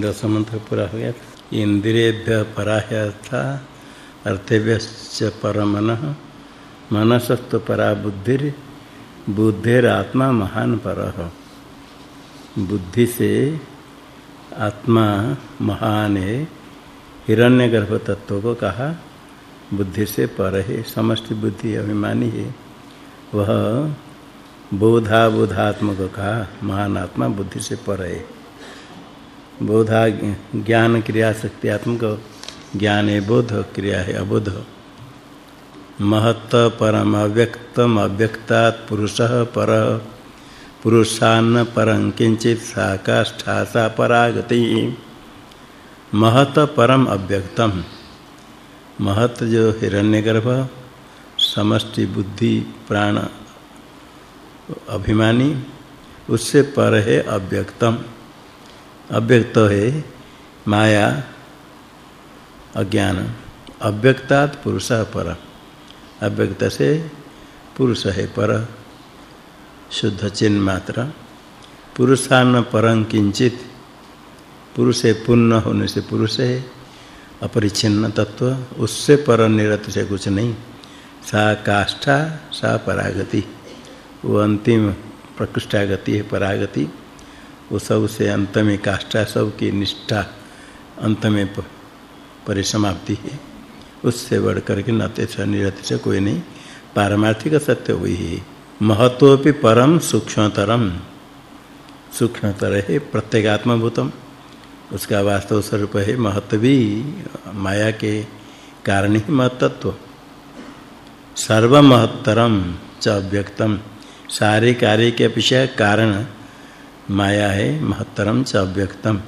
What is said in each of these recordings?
दसम तक पूरा हो गया इंद्रियभ्य पराह्यर्था अर्थेभ्य परमन। मनसत्व परा बुद्धि बुद्धिरात्मा महान पर। बुद्धि से आत्मा महान है हिरण्यगर्भ तत्व को कहा, बुद्धि से पर है, समष्टि बुद्धि अभिमानी है। वह बोधा बोधात्मक कहा, महान आत्मा बुद्धि से पर है। बोधा ज्ञान क्रिया शक्ति आत्मक। ज्ञान है बोध, क्रिया है अबोध। महत्त परम अव्यक्तम अव्यक्तात् पुरुष पर। पुरुषान्न परं किंचित साकाष्ठा सा परागति। महत परम अव्यक्तम। महत जो हिरण्यगर्भ, समष्टि बुद्धि, प्राण, अभिमानी, उससे पर है अव्यक्तम। अव्यक्त है माया, अज्ञान। अव्यक्तात् पुरुष पर। अव्यक्त से पुरुष है पर। शुद्ध चिन्ह मात्र। पुरुषान परं किंचित। पुरुष है पुण्य होने से पुरुष है। अपरिच्छिन्न तत्व, उससे पर निरत से कुछ नहीं। सा काष्ठा, सा परागति। वो अंतिम प्रकृष्टागति है परागति। वो सबसे अंत में काष्ठा सब की निष्ठा अंत में परिसमाप्ति है। उससे बढ़ करके नते से, निरत से कोई नहीं। पारमार्थिक सत्य हुई है। महत्वपि परम सूक्ष्मतरम। सूक्ष्मतर है प्रत्येगात्मभूतम। उसका वास्तव स्वरूप है महत्व भी, माया के कारण ही महत्त्व सर्वमहत्तरम च अव्यक्तम। सारे कार्य के अपेक्षा कारण माया है, महत्तरम च अव्यक्तम।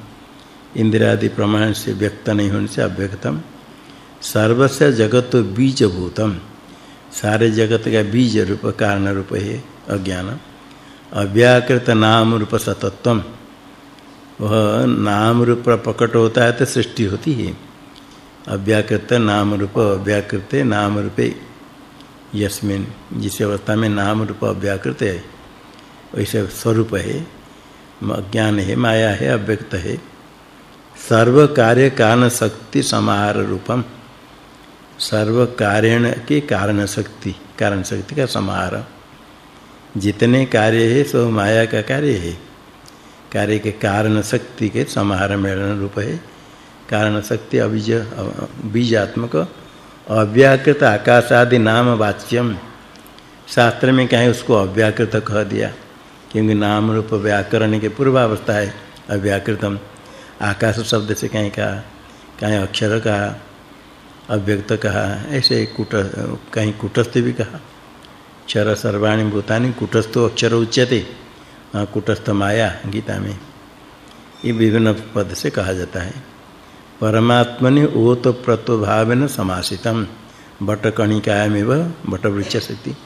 इंद्रियादि प्रमाण से व्यक्त नहीं होने से अव्यक्तम। सर्वस्य जगत बीजभूतम। सारे जगत का बीज रूप, कारण रूप है अज्ञान। अव्याकृत नाम रूप सतत्वम। वह नाम रूप प्रकट होता है तो सृष्टि होती है। अव्याकृत नाम रूप, अव्याकृत नाम रूपे। यस्मिन, जिस अवस्था में नाम रूप अव्याकृत है, वैसे स्वरूप है। अज्ञान है, माया है, अव्यक्त है। सर्व कार्य कारण शक्ति समाहार रूपम सर्व कारण के कारण शक्ति कारण शक्ति का समाहार। जितने कार्य है, सो माया का कार्य है। कार्य के कारण शक्ति के समाहार मेलन रूप है। कारण शक्ति अबीज बीजात्मक, अव्याकृत आकाश आदि नाम वाच्यम। शास्त्र में कहीं उसको अव्याकृत कह दिया। क्योंकि नाम रूप व्याकरण के पूर्वावस्था है अव्याकृतम आकाश शब्द से कहीं कहा, कहीं अक्षर कहा, अव्यक्त कहा, ऐसे कुट, कहीं कुटस्थ भी कहा। क्षर सर्वाणि भूतानि कुटस्थो अक्षर उच्यते कुटस्थ माया गीता में। ये विभिन्न पद से कहा जाता है। परमात्मनि ओत प्रत्वभावेन समासितम, बटकणिकायामेव बटवृक्ष स्थिति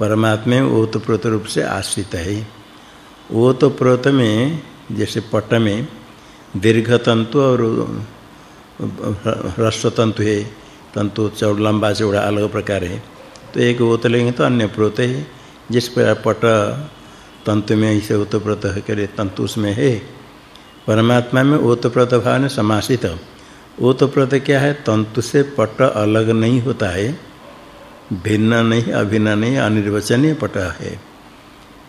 परमात्मा ओत प्रोत रूप से आश्रित है। ओत प्रोत में, जैसे पट में, दीर्घ तंतु और ह्रस्व तंतु है। तंतु चौड़ लंबा चौड़ा अलग प्रकार है। तो एक ओत लेंगे तो अन्य प्रोत है। जिस पर पट तंतु में इसे ओतप्रोत करे तंतु उसमें है। परमात्मा में ओतप्रोत भाव ने समासित ओतप्रोत क्या है? तंतु से पट अलग नहीं होता है। भिन्न नहीं, अभिन्न नहीं, अनिर्वचनीय पट है।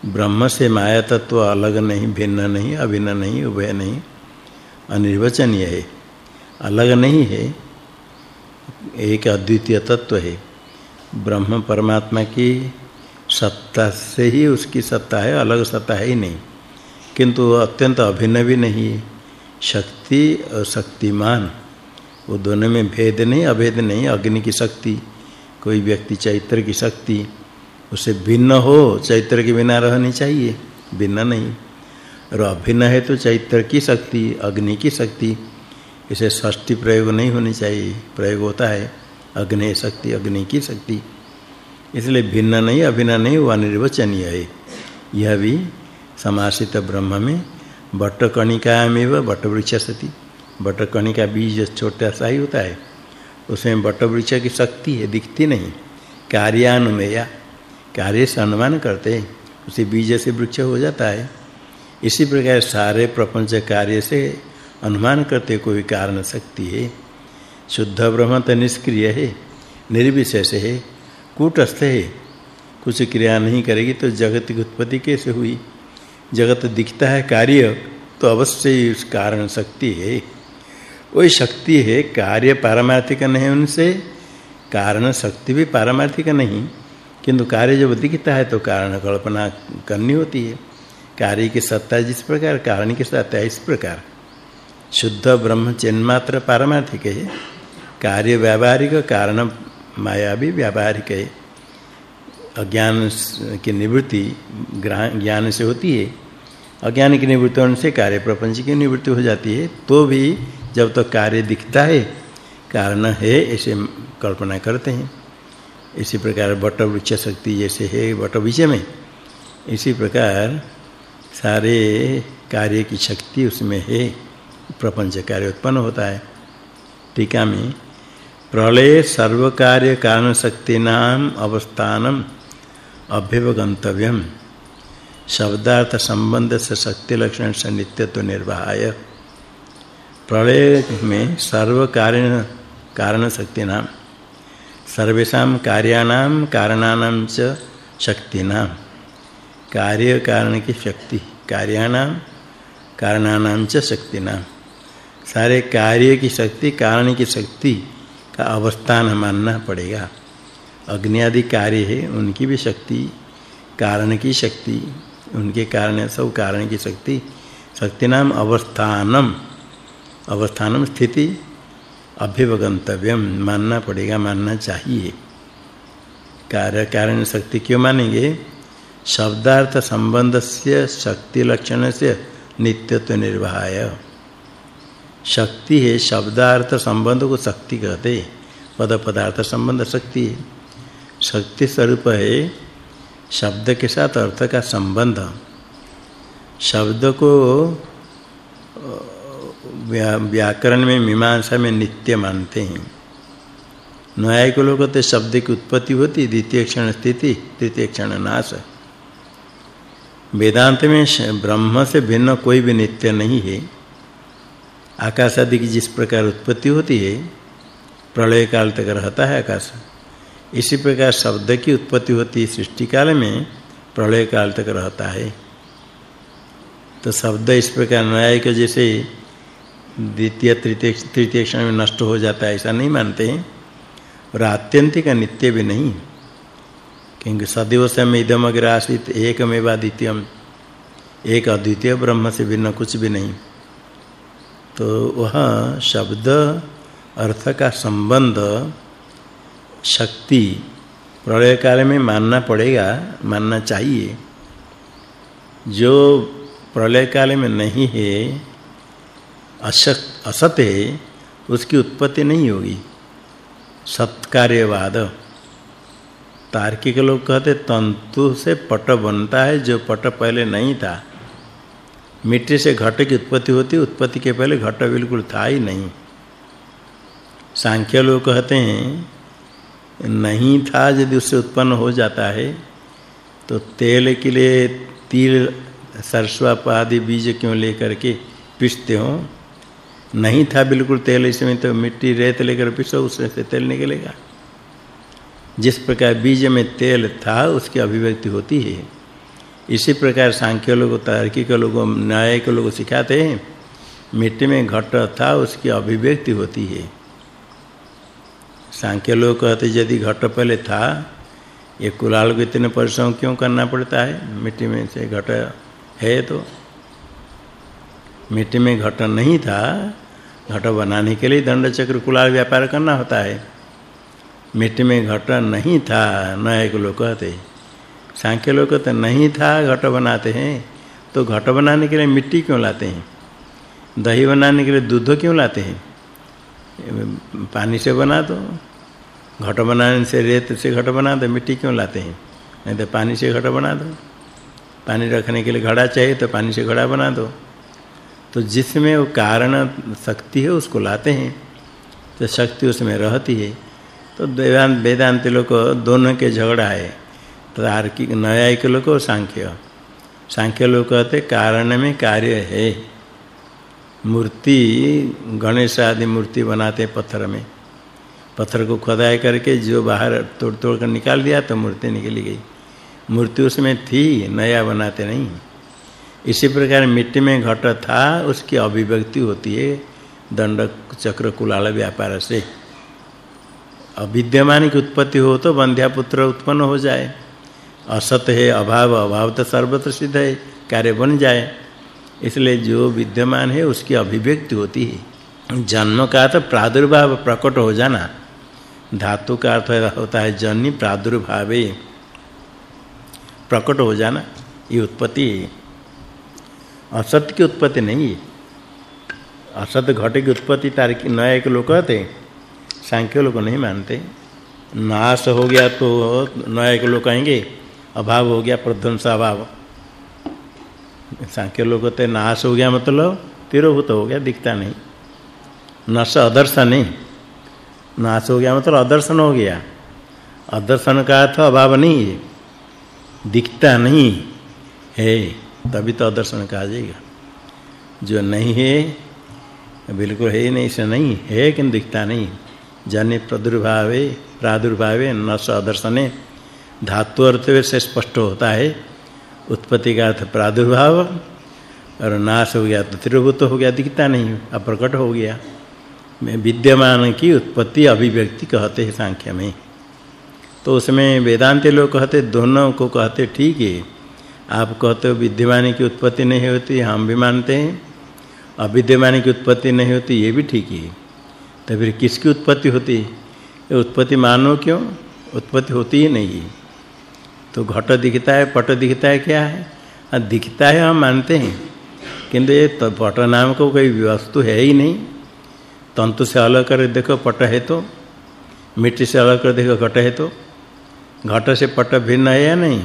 ब्रह्म से माया तत्व अलग नहीं, भिन्न नहीं, अभिन्न नहीं, उभय नहीं, अनिर्वचनीय है। अलग नहीं है, एक अद्वितीय तत्व है। ब्रह्म परमात्मा की सत्ता से ही उसकी सत्ता है, अलग सत्ता है ही नहीं। किंतु अत्यंत अभिन्न भी नहीं शक्ति और शक्तिमान वो दोनों में भेद नहीं, अभेद नहीं, अग्नि की शक्ति। कोई व्यक्ति चैत्र की शक्ति, उसे भिन्न हो, चैत्र के बिना रहनी चाहिए, भिन्न नहीं। और अभिन्न है तो चैत्र की शक्ति, अग्नि की शक्ति, इसे षष्ठी प्रयोग नहीं होनी चाहिए। प्रयोग होता है अग्नि शक्ति, अग्नि की शक्ति। इसलिए भिन्न नहीं, अभिन्न नहीं वो अनिर्वचनीय है। यह भी समासित ब्रह्म में बटकणिकामेव बटवृक्ष सति बटकणिका बीज छोटा सा ही होता है। उसमें बटवृक्ष की शक्ति है, दिखती नहीं। कार्यानुमेया कार्य से अनुमान करते हैं, उसी बीज से वृक्ष हो जाता है। इसी प्रकार सारे प्रपंच कार्य से अनुमान करते कोई कारण शक्ति है। शुद्ध ब्रह्म तो निष्क्रिय है, निर्विशेष है, कूटस्थ है। कुछ क्रिया नहीं करेगी तो जगत की उत्पत्ति कैसे हुई? जगत दिखता है कार्य तो अवश्य ही उस कारण शक्ति है। वही शक्ति है, कार्य पारमार्थिक नहीं उनसे, कारण शक्ति भी पारमार्थिक नहीं। किंतु कार्य जब दिखता है तो कारण कल्पना करनी होती है। कार्य की सत्ता जिस प्रकार, कारण की सत्ता इस प्रकार। शुद्ध ब्रह्म चिन्मात्र पारमार्थिक है। कार्य व्यावहारिक, कारण माया भी व्यावहारिक है। अज्ञान की निवृत्ति ज्ञान से होती है। अज्ञान की निवृत्ति से कार्य प्रपंच की निवृत्ति हो जाती है। तो भी जब तक तो कार्य दिखता है, कारण है, ऐसे कल्पना करते हैं। इसी प्रकार बट वृक्ष शक्ति जैसे है बट विषय में। इसी प्रकार सारे कार्य की शक्ति उसमें है, प्रपंच कार्य उत्पन्न होता है। टीका में, प्रलय सर्व कार्य कारण शक्ति नाम अवस्थानम अभ्युपगंतव्यम। शब्दार्थ संबंध से शक्ति लक्षण से नित्यत्व निर्वाहाय। प्रलय में सर्व कार्य कारण शक्ति नाम सर्वेषां कार्याणाम कारणानां च शक्तिनां। कार्य कारण की शक्ति कार्याणाम कारणानां च शक्तिनां। सारे कार्य की शक्ति कारण की शक्ति का अवस्थान मानना पड़ेगा। अग्नि आदि कार्य है, उनकी भी शक्ति कारण की शक्ति, उनके कारण सब कारण की शक्ति शक्ति नाम अवस्थानम। अवस्थानम स्थिति। अभ्युपगंतव्यम मानना पड़ेगा, मानना चाहिए। कार्य कारण शक्ति क्यों मानेंगे? शब्दार्थ संबंध से शक्ति लक्षण से नित्यत्व निर्वाहाय शक्ति है, शब्दार्थ संबंध को शक्ति कहते पद पदार्थ संबंध शक्ति है। शक्ति स्वरूप है, शब्द के साथ अर्थ का संबंध। शब्द को व्याकरण में मीमांसा में नित्य मानते हैं। न्यायिक लोग तो शब्द की उत्पत्ति होती, द्वितीय क्षण स्थिति, तृतीय क्षण नाश। वेदांत में ब्रह्म से भिन्न कोई भी नित्य नहीं है। आकाश आदि की जिस प्रकार उत्पत्ति होती है, प्रलय काल तक रहता है आकाश। इसी प्रकार शब्द की उत्पत्ति होती है सृष्टि काल में, प्रलय काल तक रहता है। तो शब्द इस प्रकार न्यायिक जैसे द्वितीय, तृतीय तृतीय क्षण में नष्ट हो जाता है, ऐसा नहीं मानते हैं। और आत्यंतिक नित्य भी नहीं क्योंकि सदैव समय इदम अग्र आसित एकमेव द्वितीयम एक अद्वितीय ब्रह्म से भिन्न कुछ भी नहीं। तो वह शब्द, अर्थ का संबंध, शक्ति प्रलय काल में मानना पड़ेगा, मानना चाहिए। जो प्रलय काल में नहीं है असत असत है उसकी उत्पत्ति नहीं होगी। सत्कार्यवाद। तार्किक लोग कहते, तंतु से पट बनता है, जो पट पहले नहीं था। मिट्टी से घट की उत्पत्ति होती, उत्पत्ति के पहले घट बिल्कुल था ही नहीं। सांख्य लोग कहते हैं, नहीं था यदि उससे उत्पन्न हो जाता है तो तेल के लिए तिल, सरसों आदि बीज क्यों लेकर के पीसते हो? नहीं था बिल्कुल तेल इसमें तो मिट्टी रेत लेकर पिसो उसमें से तेल निकलेगा। जिस प्रकार बीज में तेल था, उसकी अभिव्यक्ति होती है। इसी प्रकार सांख्य लोग तार्किक लोग न्याय के लोग सिखाते हैं, मिट्टी में घट था, उसकी अभिव्यक्ति होती है। सांख्य लोग कहते, यदि घट पहले था, ये कुलाल को इतने परिश्रम क्यों करना पड़ता है? मिट्टी में से घट है तो मिट्टी में घट नहीं था घट बनाने के लिए दंड चक्र कुलाल व्यापार करना होता है। मिट्टी में घट नहीं था नए को लोग कहते सांख्य लोग कहते नहीं था, घट बनाते हैं। तो घट बनाने के लिए मिट्टी क्यों लाते हैं? दही बनाने के लिए दूध क्यों लाते हैं? पानी से बना दो। घट बनाने से रेत से घट बना दो, मिट्टी क्यों लाते हैं? नहीं तो पानी से घट बना दो। पानी रखने के लिए घड़ा चाहिए तो पानी से घड़ा बना दो। तो जिसमें वो कारण शक्ति है, उसको लाते हैं। तो शक्ति उसमें रहती है। तो वेदांत वेदांत लोग दोनों के झगड़ा है। तार्किक, न्यायिक लोग और सांख्य। सांख्य लोग कहते, कारण में कार्य है। मूर्ति गणेश आदि मूर्ति बनाते पत्थर में। पत्थर को खोदाई करके जो बाहर तोड़ तोड़ कर निकाल दिया तो मूर्ति निकली गई। मूर्ति उसमें थी, नया बनाते नहीं। इसी प्रकार मिट्टी में घट था, उसकी अभिव्यक्ति होती है दंड चक्र कुलाल व्यापार से। अविद्यमान की उत्पत्ति हो तो बंध्या पुत्र उत्पन्न हो जाए। असत है, अभाव अभाव तो सर्वत्र सिद्ध है, कार्य बन जाए। इसलिए जो विद्यमान है, उसकी अभिव्यक्ति होती है। जन्म का तो प्रादुर्भाव प्रकट हो जाना। धातु का अर्थ होता है जन्य प्रादुर्भावे। प्रकट हो जाना, ये उत्पत्ति असत की उत्पत्ति नहीं है। असत घटे की उत्पत्ति तार्किक नया के लोग कहते सांख्य लोग नहीं मानते। नाश हो गया तो नया के लोग कहेंगे। अभाव हो गया, प्रध्वंस अभाव। सांख्य लोग कहते नाश हो गया मतलब तिरोभूत हो गया, दिखता नहीं। नश अदर्शन नहीं नाश हो गया मतलब अदर्शन हो गया। अदर्शन का अर्थ अभाव नहीं है। दिखता नहीं है। तभी तो अदर्शन कहा जाएगा। जो नहीं है, बिल्कुल है ही नहीं से नहीं है, किंतु दिखता नहीं। जन्य प्रादुर्भावे प्रादुर्भावे, न अदर्शने धातु अर्थ से स्पष्ट होता है। उत्पत्ति का अर्थ प्रादुर्भाव, और नाश हो गया तो त्रिभूत हो गया, दिखता नहीं, अप्रकट हो गया। विद्यमान की उत्पत्ति अभिव्यक्ति कहते हैं सांख्य में। तो उसमें वेदांती लोग कहते दोनों को कहते ठीक है। आप कहते हो विद्यमान की उत्पत्ति नहीं होती, हम भी मानते हैं। अविद्यमान की उत्पत्ति नहीं होती, ये भी ठीक है तो फिर किसकी उत्पत्ति होती? है उत्पत्ति मानो क्यों? उत्पत्ति होती ही नहीं तो घट दिखता है, पट दिखता है क्या है? हाँ दिखता है, हम मानते हैं। किंतु ये तो पट नाम को कोई वस्तु है ही नहीं। तंतु से अलग कर देखो, पट है तो। मिट्टी से अलग कर देखो, घट है तो। घट से पट भिन्न है या नहीं?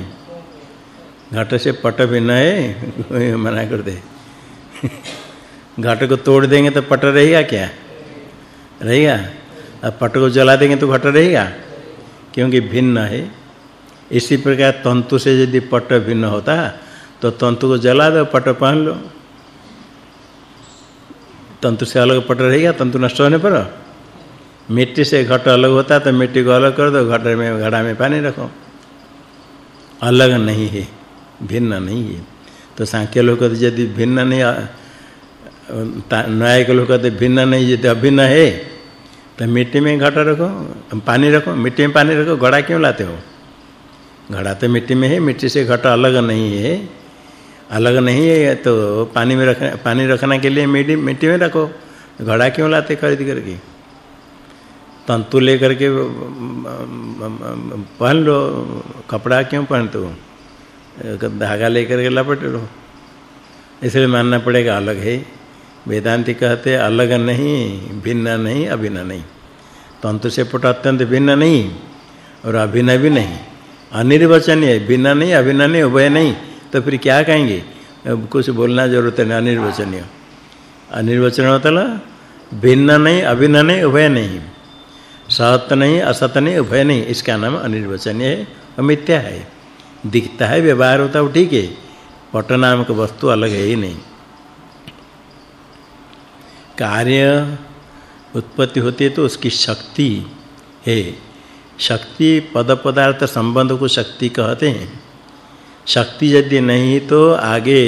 घट से पट भिन्न है मना कर दे। घट को तोड़ देंगे तो पट रहेगा क्या? रहेगा? अब पट को जला देंगे तो घट रहेगा? क्योंकि भिन्न है। इसी प्रकार तंतु से यदि पट भिन्न होता तो तंतु को जला दो, पट पहन लो। तंतु से अलग पट रहेगा, तंतु नष्ट होने पर? मिट्टी से घट अलग होता तो मिट्टी को अलग कर दो, घट में, घड़ा में पानी रखो। अलग नहीं है। भिन्न नहीं है। तो सांख्य लोग यदि भिन्न नहीं न्याय के लोग कहते, भिन्न नहीं, यदि अभिन्न है तो मिट्टी में घट रखो, पानी रखो, मिट्टी में पानी रखो, घड़ा क्यों लाते हो? घड़ा तो मिट्टी में है, मिट्टी से घट अलग नहीं है। अलग नहीं है तो पानी में रखना, पानी रखने के लिए मिट्टी मिट्टी में रखो, घड़ा क्यों लाते खरीद करके? तंतु लेकर के पहन लो, कपड़ा क्यों पहनते हो? धागा लेकर के लपेट लो। इसलिए मानना पड़ेगा अलग है। वेदांती कहते अलग नहीं, भिन्न नहीं, अभिन्न नहीं। तंतु से पट अत्यंत भिन्न नहीं और अभिन्न भी नहीं। अनिर्वचनीय भिन्न नहीं, अभिन्न नहीं, उभय नहीं। तो फिर क्या कहेंगे? कुछ बोलना ज़रूरत है, अनिर्वचनीय। अनिर्वचनीय मतलब भिन्न नहीं, अभिन्न नहीं, उभय नहीं। सत नहीं, असत नहीं, उभय नहीं। इसका नाम अनिर्वचनीय है और है। दिखता है व्यवहार होता है ठीक है पट नाम का वस्तु अलग है ही नहीं। कार्य उत्पत्ति होती है तो उसकी शक्ति है। शक्ति पद पदार्थ संबंध को शक्ति कहते हैं। शक्ति यदि नहीं तो आगे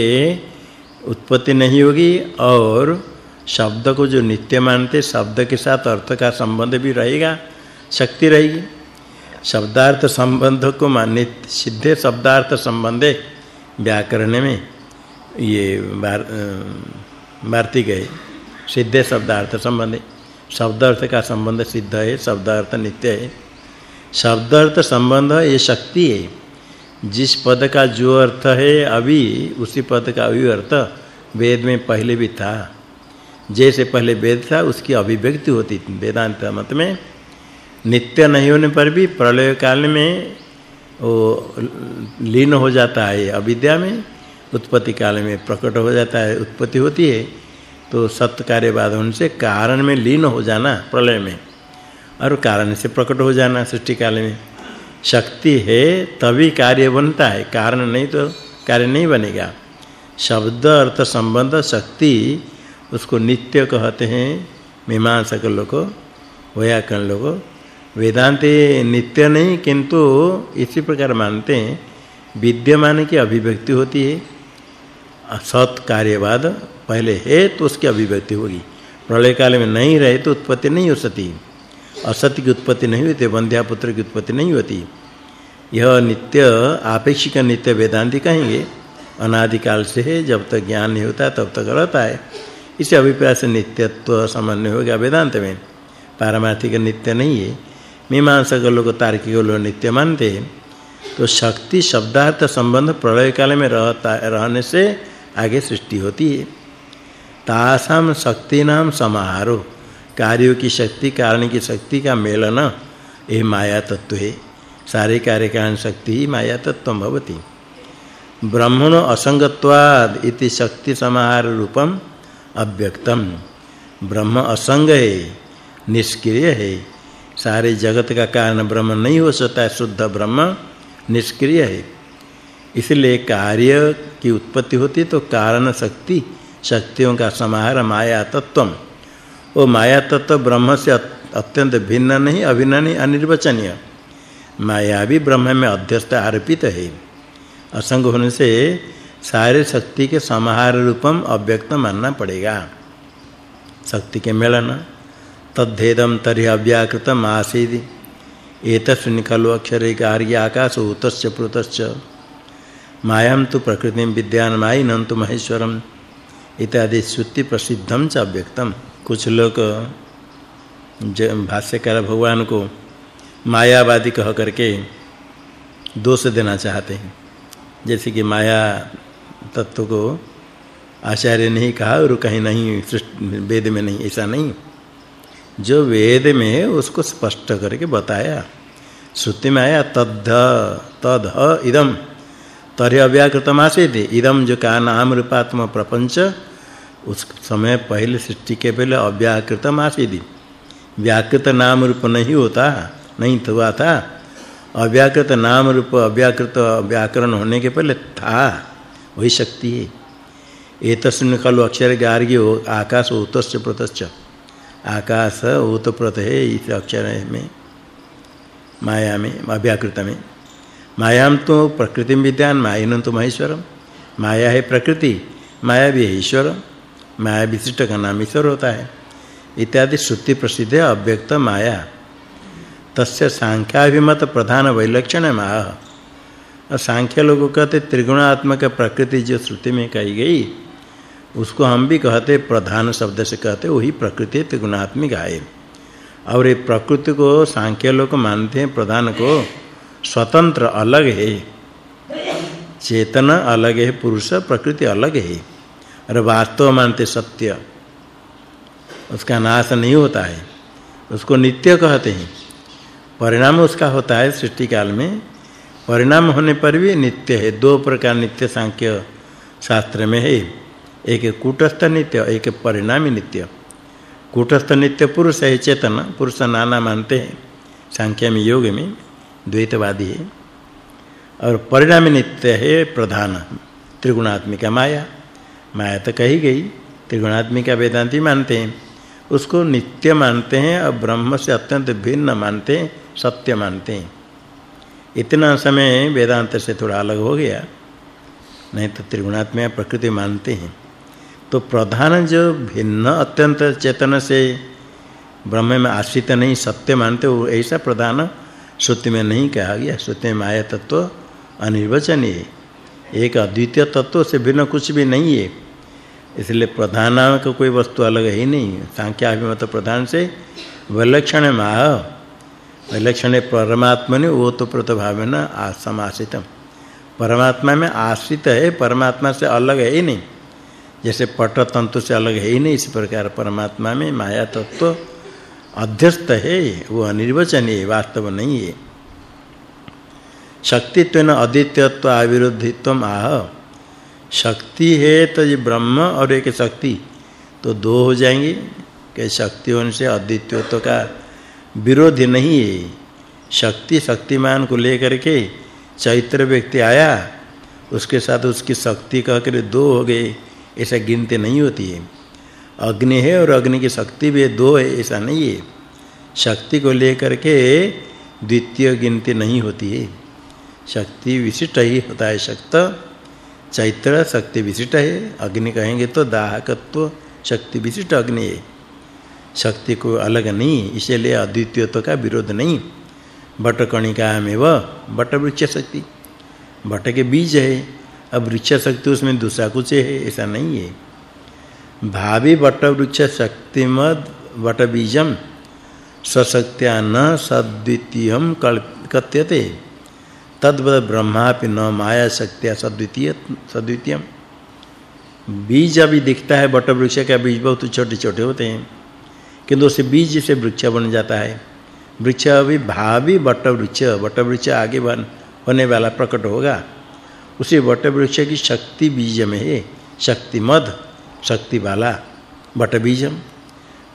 उत्पत्ति नहीं होगी और शब्द को जो नित्य मानते, शब्द के साथ अर्थ का संबंध भी रहेगा, शक्ति रहेगी। शब्दार्थ संबंध को मान्य, सिद्धे शब्दार्थ संबंधे व्याकरण में ये वार्तिक है सिद्धे शब्दार्थ संबंधे। शब्दार्थ का संबंध सिद्ध है, शब्दार्थ नित्य है। शब्दार्थ संबंध ये शक्ति है। जिस पद का जो अर्थ है, अभी उसी पद का वही अर्थ वेद में पहले भी था। जैसे पहले वेद था, उसकी अभिव्यक्ति होती थी। वेदांत मत में नित्य नहीं होने पर भी प्रलय काल में वो लीन हो जाता है अविद्या में, उत्पत्ति काल में प्रकट हो जाता है, उत्पत्ति होती है तो सत्य कार्य बाद से कारण में लीन हो जाना प्रलय में, और कारण से प्रकट हो जाना सृष्टि काल में। शक्ति है, तभी कार्य बनता है, कारण नहीं तो कार्य नहीं बनेगा। शब्द अर्थ संबंध शक्ति, उसको नित्य कहते हैं, मीमांसक लोग, व्याकरण लोग वेदांत नित्य नहीं, किंतु इसी प्रकार मानते हैं, विद्यमान की अभिव्यक्ति होती है। सत कार्यवाद, पहले है तो उसकी अभिव्यक्ति होगी। प्रलय काल में नहीं रहे तो उत्पत्ति नहीं हो सकती असत्य की उत्पत्ति नहीं होती, वंध्या पुत्र की उत्पत्ति नहीं होती। यह नित्य, आपेक्षिक नित्य वेदांति कहेंगे। अनादिकाल से है, जब तक ज्ञान नहीं होता, तब तक रहता है। इसे अभिप्राय से नित्यत्व सामान्य हो गया वेदांत में। पारमार्थिक नित्य नहीं है। मीमांसक लोग तार्किक लोग नित्य मानते हैं तो शक्ति शब्दार्थ संबंध प्रलय काल में रहता रहने से आगे सृष्टि होती है। तासाम शक्ति नाम समारोह कार्यों की शक्ति, कारण की शक्ति का मेलन, ये माया तत्व है। सारे कार्य कारण शक्ति ही माया तत्व भवति। ब्रह्मणो असंगत्वाद इति शक्ति समाहार रूपम अव्यक्तम। ब्रह्म असंग है, निष्क्रिय है। सारे जगत का कारण ब्रह्म नहीं हो सकता है, शुद्ध ब्रह्म निष्क्रिय है। इसलिए कार्य की उत्पत्ति होती तो कारण शक्ति, शक्तियों का समाहार माया तत्वम वो माया तत्व ब्रह्म से अत्यंत भिन्न नहीं, अभिन्न नहीं, अनिर्वचनीय। माया भी ब्रह्म में अध्यस्त आरोपित है। असंग होने से सारे शक्ति के समाहार रूपम अव्यक्त मानना पड़ेगा। शक्ति के मेलन तद्धेदम तर्हि अव्याकृतम आसीदि एतस्मिन् खलु अक्षरे कार्य आकाश उतस्य प्रुतस्य मायां तु प्रकृतिं विद्यान मायिनं तु महेश्वरम। इत्यादि श्रुति प्रसिद्धम च अव्यक्तम। कुछ लोग भाष्यकार भगवान को मायावादी कह करके दोष देना चाहते हैं। जैसे कि माया तत्व को आचार्य नहीं कहा, और कहीं नहीं वेद में नहीं, ऐसा नहीं। जो वेद में है, उसको स्पष्ट करके बताया। श्रुति में आया, तद्ध तद इदम तरह तर्हि अव्याकृतमासीत्। इदम जो का नाम रूपात्म प्रपंच, उस समय पहले सृष्टि के पहले अव्याकृतम आसीत् व्याकृत नाम रूप नहीं होता, नहीं हुआ था। अव्याकृत नाम रूप, अव्याकृत व्याकरण होने के पहले था, वही शक्ति है। एतस्मिन् खलु अक्षर गार्गी आकाश उतस्य प्रतश्च। आकाश उत्प्रत है इस अक्षर में माया में अव्याकृत में मायाम तो प्रकृति विद्यान, मायन तो महेश्वरम। माया है प्रकृति, माया भी है ईश्वर माया विशिष्ट का नाम ईश्वर होता है। इत्यादि श्रुति प्रसिद्ध है, अव्यक्त माया। तस्य सांख्याभिमत प्रधान वैलक्षण माह। सांख्य लोग कहते त्रिगुणात्मक प्रकृति जो श्रुति में कही गई उसको हम भी कहते प्रधान शब्द से कहते वही प्रकृति त्रिगुणात्मिक है और ये प्रकृति को सांख्य लोग मानते हैं, प्रधान को स्वतंत्र अलग है। चेतना अलग है, पुरुष प्रकृति अलग है। और वास्तव मानते सत्य, उसका नाश नहीं होता है। उसको नित्य कहते हैं। परिणाम उसका होता है सृष्टि काल में। परिणाम होने पर भी नित्य है, दो प्रकार नित्य सांख्य शास्त्र में है। एक कूटस्थ नित्य, एक परिणामी नित्य। कूटस्थ नित्य पुरुष है चेतन, पुरुष नाना मानते हैं। सांख्य में योग में द्वैतवादी है। और परिणामी नित्य है प्रधान, त्रिगुणात्मिका माया। माया तो कही गई, त्रिगुणात्मिका वेदांती मानते हैं। उसको नित्य मानते हैं और ब्रह्म से अत्यंत भिन्न मानते हैं, सत्य मानते हैं। इतना समय वेदांत से थोड़ा अलग हो गया, नहीं तो त्रिगुणात्मिका प्रकृति मानते हैं। तो प्रधान जो भिन्न अत्यंत चेतन से ब्रह्म में आश्रित नहीं, सत्य मानते, वो ऐसा प्रधान श्रुति में नहीं कहा गया। श्रुति में माया तत्व अनिर्वचनीय। एक अद्वितीय तत्व से भिन्न कुछ भी नहीं है। इसलिए प्रधान का कोई वस्तु अलग है नहीं। सांख्य अभिमत प्रधान से, विलक्षण माह विलक्षण परमात्मा ने वो तो प्रतिभाव में आसमासितम परमात्मा में आश्रित है, परमात्मा से अलग है ही नहीं। जैसे पट तंतु से अलग है ही नहीं इस प्रकार परमात्मा में, माया तत्व तो अध्यस्त है वो अनिर्वचनीय वास्तव नहीं है। शक्तित्व अद्वितीयत्व अविरुद्धित्व आह। शक्ति है तो ये ब्रह्म और एक शक्ति तो दो हो जाएँगे, कि शक्ति होने से अद्वितीयत्व का विरोध नहीं है। शक्ति शक्तिमान को लेकर के चैत्र व्यक्ति आया, उसके साथ उसकी शक्ति कहकर दो हो गए। ऐसा गिनती नहीं होती है। अग्नि है और अग्नि की शक्ति भी दो है, ऐसा नहीं है। शक्ति को लेकर के द्वितीय गिनती नहीं होती है। शक्ति विशिष्ट ही होता है, शक्त। चैत्र शक्ति विशिष्ट है, अग्नि कहेंगे तो दाहकत्व, शक्ति विशिष्ट अग्नि है। शक्ति को अलग नहीं, इसलिए अद्वितीयत्व का विरोध नहीं। बटकणिका में व बट वृक्ष शक्ति बट के बीज है अब वृक्ष शक्ति उसमें दूसरा कुछ है, ऐसा नहीं है। भावी बट वृक्ष शक्तिमद बट बीजम सशक्त्या न सद्वितीयम कथ्यते। तद्वद ब्रह्मापि न माया शक्त्या सद्वितीय, सद्वितीयम। बीज अभी दिखता है बट वृक्ष का, बीज बहुत छोटे-छोटे होते हैं, किंतु उसे बीज से वृक्ष बन जाता है। वृक्ष अभी भावी बट वृक्ष बट वृक्ष आगे बन, होने वाला प्रकट होगा। उसी वट वृक्ष की शक्ति बीज में है। शक्ति मध शक्ति वाला बट बीजम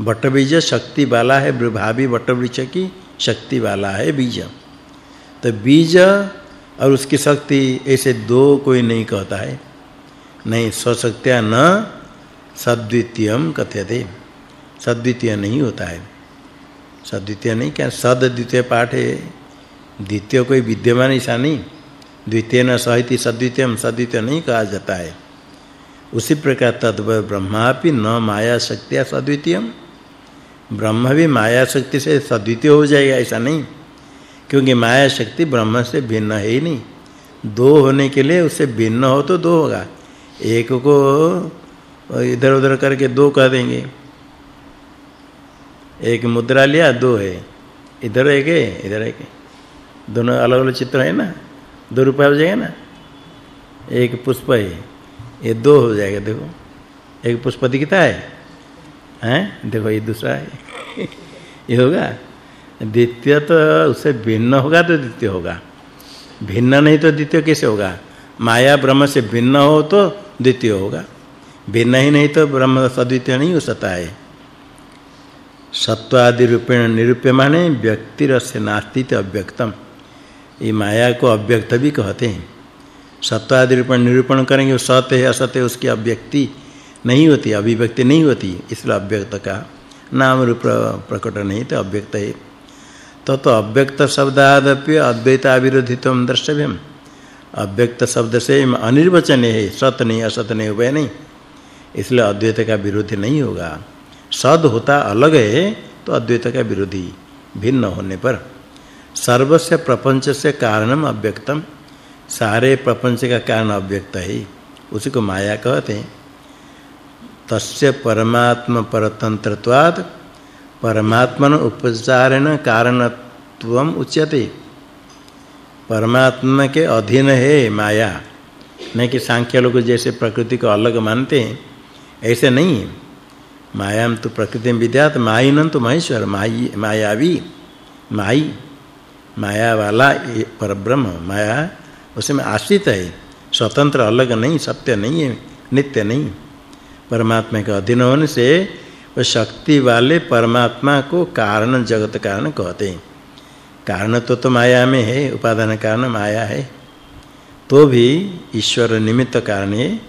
बट बीज शक्ति वाला है भावी बट वृक्ष की शक्ति वाला है बीज तो बीज और उसकी शक्ति ऐसे दो कोई नहीं कहता है। नहीं, स्वशक्त्या न सद्वितीयम कथ्यते। सद्वितीय नहीं होता है। सद्वितीय नहीं क्या? सद द्वितीय पाठ है। द्वितीय कोई विद्यमान ऐसा नहीं। द्वितीय न सहित सद्वितीयम सद्वितीय नहीं कहा जाता है। उसी प्रकार तद्व ब्रह्मापि न माया शक्तिया सद्वितीयम ब्रह्म भी माया शक्ति से सद्वितीय हो जाएगा, ऐसा नहीं। क्योंकि माया शक्ति ब्रह्म से भिन्न है ही नहीं। दो होने के लिए उससे भिन्न हो तो दो होगा। एक को इधर-उधर करके दो कह देंगे। एक मुद्रा लिया, दो है। इधर एक है, इधर एक दोनों अलग-अलग चित्र है ना? दो रुपए हो जाएगा ना? एक पुष्प है। ये दो हो जाएगा, देखो। एक पुष्प दिखता है? हैं? देखो, ये दूसरा है। ये होगा? द्वितीय तो उससे भिन्न होगा तो द्वितीय होगा। भिन्न नहीं तो द्वितीय कैसे होगा? माया ब्रह्म से भिन्न हो तो द्वितीय होगा। भिन्न ही नहीं तो ब्रह्म सद्वितीय नहीं हो सकता है। सत्वादि रूपेण निरूप्यमाने व्यक्तिरस्य नास्तित अव्यक्तम। ये माया को अव्यक्त भी कहते हैं। सत्वादि रूपेण निरूपण करेंगे सत्य है, असत्य उसकी अव्यक्ति नहीं होती, अभिव्यक्ति नहीं होती, इसलिए अव्यक्त का नाम रूप प्रकट नहीं तो अव्यक्त है। तो तो अव्यक्त शब्दादपि अद्वैता विरोधित्वम द्रष्टव्यम। अव्यक्त शब्द से अनिर्वचन है सत नहीं असत नहीं हुए नहीं। इसलिए अद्वैत का विरोधी नहीं होगा। सद होता अलग है तो अद्वैत का विरोधी भिन्न होने पर सर्वस्य प्रपंच से कारणम अव्यक्तम। सारे प्रपंच का कारण अव्यक्त है। उसी को माया कहते हैं। तस्य परमात्म परतंत्रत्वात् परमात्मन उपचारेण कारणत्वम उच्यते। परमात्मा के अधीन है माया। नहीं कि सांख्य लोग जैसे प्रकृति को अलग मानते हैं। ऐसे नहीं है। मायाम तो प्रकृति विद्यात मायिनं तो महेश्वर, माई, मायावी, माई। माया वाला परब्रह्म, माया उसमें आश्रित है। स्वतंत्र अलग नहीं, सत्य नहीं है, नित्य नहीं। परमात्मा के अधीन होने से वह शक्ति वाले परमात्मा को कारण, जगत कारण कहते हैं। कारण तो तो माया में है, उपादान कारण माया है। तो भी ईश्वर निमित्त कारण है,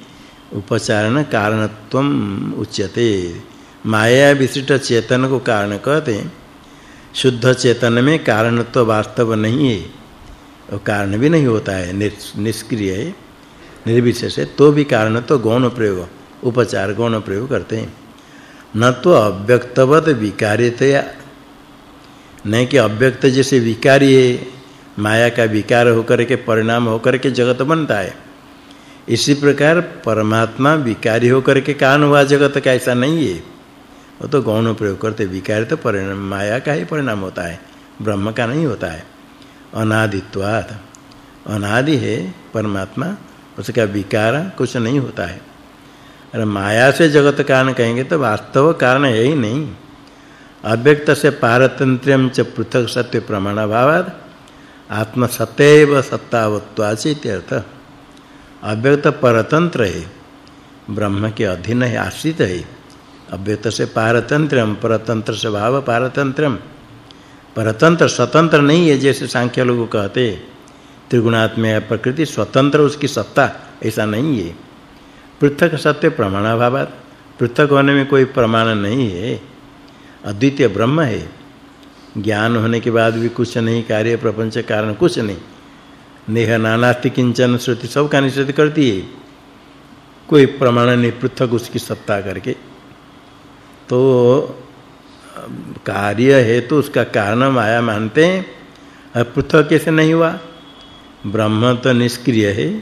उपचारण कारणत्वम उच्यते। माया विशिष्ट चेतन को कारण कहते हैं। शुद्ध चेतन में कारण तो वास्तव नहीं है। और कारण भी नहीं होता है निष्क्रिय है, निर्विशेष है तो भी कारण तो गौण प्रयोग, उपचार गौण प्रयोग करते हैं। न तो अव्यक्तवत विकार्यतया नहीं कि अव्यक्त जैसे विकारी है, माया का विकार होकर के, परिणाम होकर के जगत बनता है। इसी प्रकार परमात्मा विकारी होकर के कारण हुआ जगत का, ऐसा नहीं है। वो तो गौण प्रयोग करते, विकार तो परिणाम, माया का ही परिणाम होता है, ब्रह्म का नहीं होता है। अनादित्वात्। अनादि है परमात्मा, उसका विकार कुछ नहीं होता है। अरे माया से जगत कारण कहेंगे तो वास्तव कारण है ही नहीं। अव्यक्त से पारतंत्र्यम च पृथक सत्य प्रमाण भावाद आत्म सत्यव सत्तावत्वाचि अर्थ। अव्यक्त परतंत्र है, ब्रह्म के अधीन है, आश्रित है। अव्यक्त से पारतंत्रम परतंत्र से भाव पारतंत्रम परतंत्र स्वतंत्र नहीं है जैसे सांख्य लोग कहते। त्रिगुणात्मय प्रकृति स्वतंत्र उसकी सत्ता, ऐसा नहीं है। पृथक सत्य प्रमाणाभावात, पृथक होने में कोई प्रमाण नहीं है। अद्वितीय ब्रह्म है। ज्ञान होने के बाद भी कुछ नहीं, कार्य प्रपंच कारण कुछ नहीं। नेह नानास्ति किंचन श्रुति सब का निषेध करती है। कोई प्रमाण नहीं, पृथक उसकी सत्ता करके। तो कार्य है तो उसका कारण माया मानते हैं। और पृथक कैसे नहीं हुआ? ब्रह्म तो निष्क्रिय है।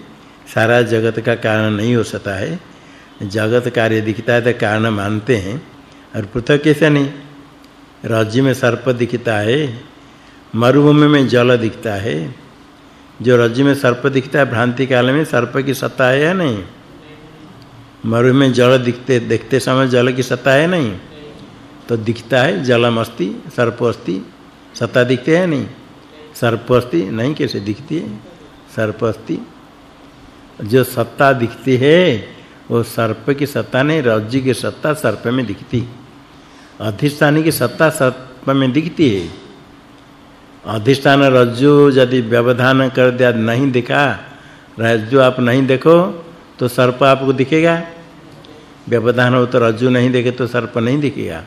सारा जगत का कारण नहीं हो सकता है। जगत कार्य दिखता है तो कारण मानते हैं। और पृथक कैसे नहीं? राज्य में सर्प दिखता है। मरुभूमि में जल दिखता है। जो राज्य में सर्प दिखता है, भ्रांति काल में सर्प की सत्ता है या नहीं? मरु में जल दिखते, देखते समय जल की सत्ता है नहीं। तो दिखता है जलम अस्ति सर्प अस्ति सत्ता दिखते है नहीं। सर्प अस्ति नहीं, कैसे दिखती है? सर्प अस्ति जो सत्ता दिखती है, वो सर्प की सत्ता नहीं रज्जु की सत्ता सर्प में दिखती। अधिष्ठानी की सत्ता सर्प में दिखती है। अधिष्ठान रज्जु यदि व्यवधान कर दिया, नहीं दिखा, रज्जु आप नहीं देखो तो सर्प आपको दिखेगा? व्यवधान हो तो रज्जु नहीं देखे तो सर्प नहीं दिखेगा।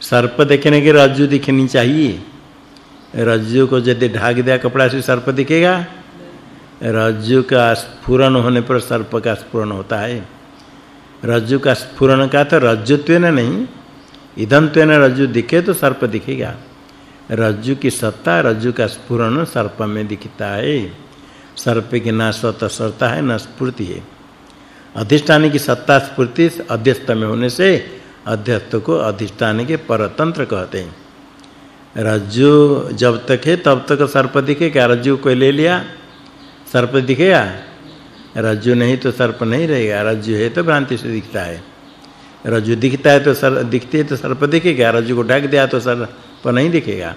सर्प देखने के रज्जु दिखनी चाहिए। रज्जु को यदि ढाक दिया कपड़ा से सर्प दिखेगा? रज्जु का स्फुरन होने पर सर्प का स्फुरन होता है। रज्जु का स्फुरन का तो रज्जुत्वेन नहीं। इदंत्वेन रज्जु दिखे तो सर्प दिखेगा। रज्जु की सत्ता, रज्जु का स्फुरन सर्प में दिखता है। सर्प की ना स्वत सरता है, न स्फूर्ति है। अधिष्ठान की सत्ता स्फूर्ति अध्यस्त में होने से अध्यस्त को अधिष्ठान के परतंत्र कहते हैं। रज्जु जब तक है, तब तक सर्प दिखेगा रज्जु को ले लिया? सर्प दिखेगा रज्जु नहीं तो सर्प नहीं रहेगा। रज्जु है तो भ्रांति से दिखता है। रज्जु दिखता है तो सर, दिखती है तो सर्प दिखेगा रज्जु को ढक दिया तो सर्प नहीं दिखेगा?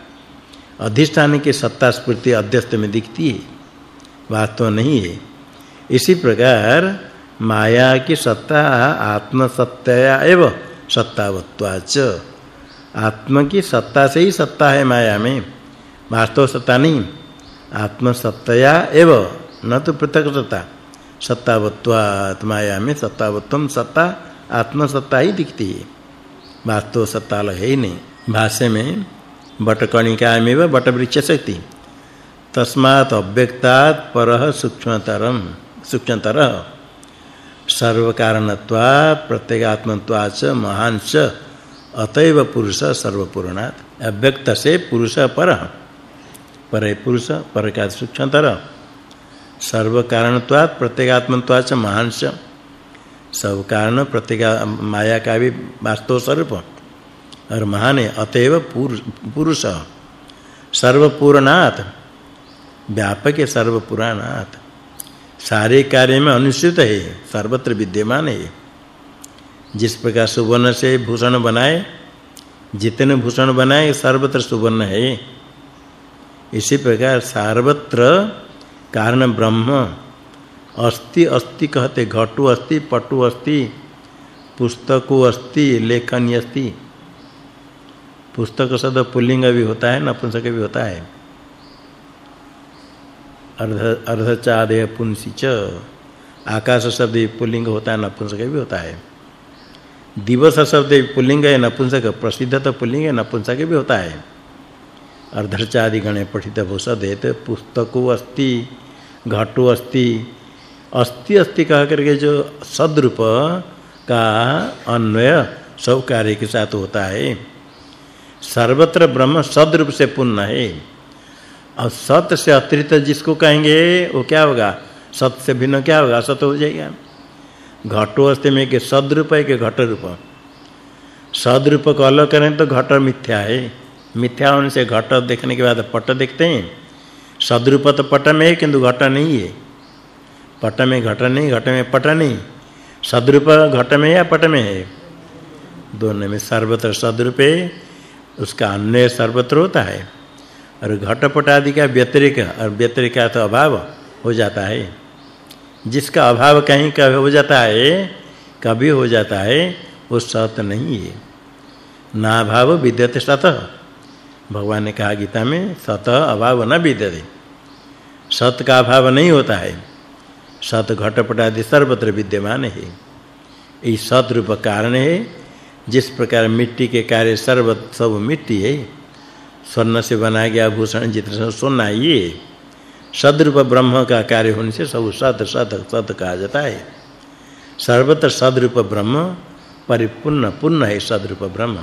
अधिष्ठान की सत्ता स्फूर्ति अध्यस्त में दिखती है। वास्तव नहीं है। इसी प्रकार माया की सत्ता आत्म सत्तया एव सत्तावत्वाच। आत्म की सत्ता से ही सत्ता है माया में। वास्तव सत्ता नहीं। आत्म सत्तया एव, न तो पृथक सत्ता। सत्तावत्वात्, माया में सत्तावत्वम सत्ता आत्म सत्ता ही दिखती है। वास्तव सत्ता है ही नहीं। भाष्य में बटकणिकामेव बटवृक्ष शक्ति तस्मात् अव्यक्तात् परः सूक्ष्मतरम सूक्ष्मतरः। सर्वकारणत्वात् प्रत्यगात्मत्वाच् महांच अतैव पुरुष सर्वपूर्णात्। अव्यक्त से पुरुष पर। पर पुरुष पर का सूक्ष्मतर सर्व कारणत्वात् प्रत्यगात्मत्वाच् महांच सब कारण प्रत्येक माया का भी वास्तव स्वरूप। और महान है अतएव पुरुष। सर्वपूर्णात्। व्यापक है सर्वपुराणात्। सारे कार्य में अनुसूत है, सर्वत्र विद्यमान है। जिस प्रकार सुवर्ण से भूषण बनाए, जितने भूषण बनाए, सर्वत्र सुवर्ण है। इसी प्रकार सर्वत्र कारण ब्रह्म, अस्ति अस्ति कहते, घटु अस्ति, पटु अस्ति, पुस्तको अस्ति, लेखनी अस्ति। पुस्तक शब्द पुल्लिंग भी होता है, नपुंसक भी होता है। अर्ध, अर्धचादय पुंसी च। आकाश शब्द पुल्लिंग होता है, नपुंसक भी होता है। दिवस शब्द पुल्लिंग है, नपुंसक। प्रसिद्ध तो पुल्लिंग है, नपुंसक भी होता है। अर्धचादि गणे पठित भूषदेत पुस्तको अस्ति, घटो अस्ति। अस्ति अस्ति कह करके जो सदरूप का अन्वय सब कार्य के साथ होता है। सर्वत्र ब्रह्म सदरूप से पूर्ण है। और सत से अतिरिक्त जिसको कहेंगे, वो क्या होगा? सत से भिन्न क्या होगा? सत हो जाएगा। घटो अस्ति में के सदरूप है के घट रूप सदरूप को अलग करें तो घट मिथ्या है। मिथ्या होने से घट देखने के बाद पट देखते हैं। सदरूप तो पट में है, किंतु घट नहीं है। पट में घट नहीं, घट में पट नहीं। सदरूप घट में या पट में है? दोनों में सर्वत्र सदरूप है, उसका अन्य सर्वत्र होता है। और घटपट आदि का व्यतिरिक, और व्यतिरिक का तो अभाव हो जाता है। जिसका अभाव कहीं कभी हो जाता है, कभी हो जाता है, वो सत नहीं है। ना भाव विद्यते सत। भगवान ने कहा गीता में, सत अभाव न विद्यते। सत का अभाव नहीं होता है। सत घटपट आदि सर्वत्र विद्यमान है। ये सदरूप कारण है। जिस प्रकार मिट्टी के कार्य सर्व, सब मिट्टी है स्वर्ण से बनाया गया भूषण जितना सोना ये। सदरूप ब्रह्म का कार्य होने से सब सत सत सत कहा जाता है। सर्वत्र सदरूप ब्रह्म, परिपूर्ण, पूर्ण है सदरूप ब्रह्म।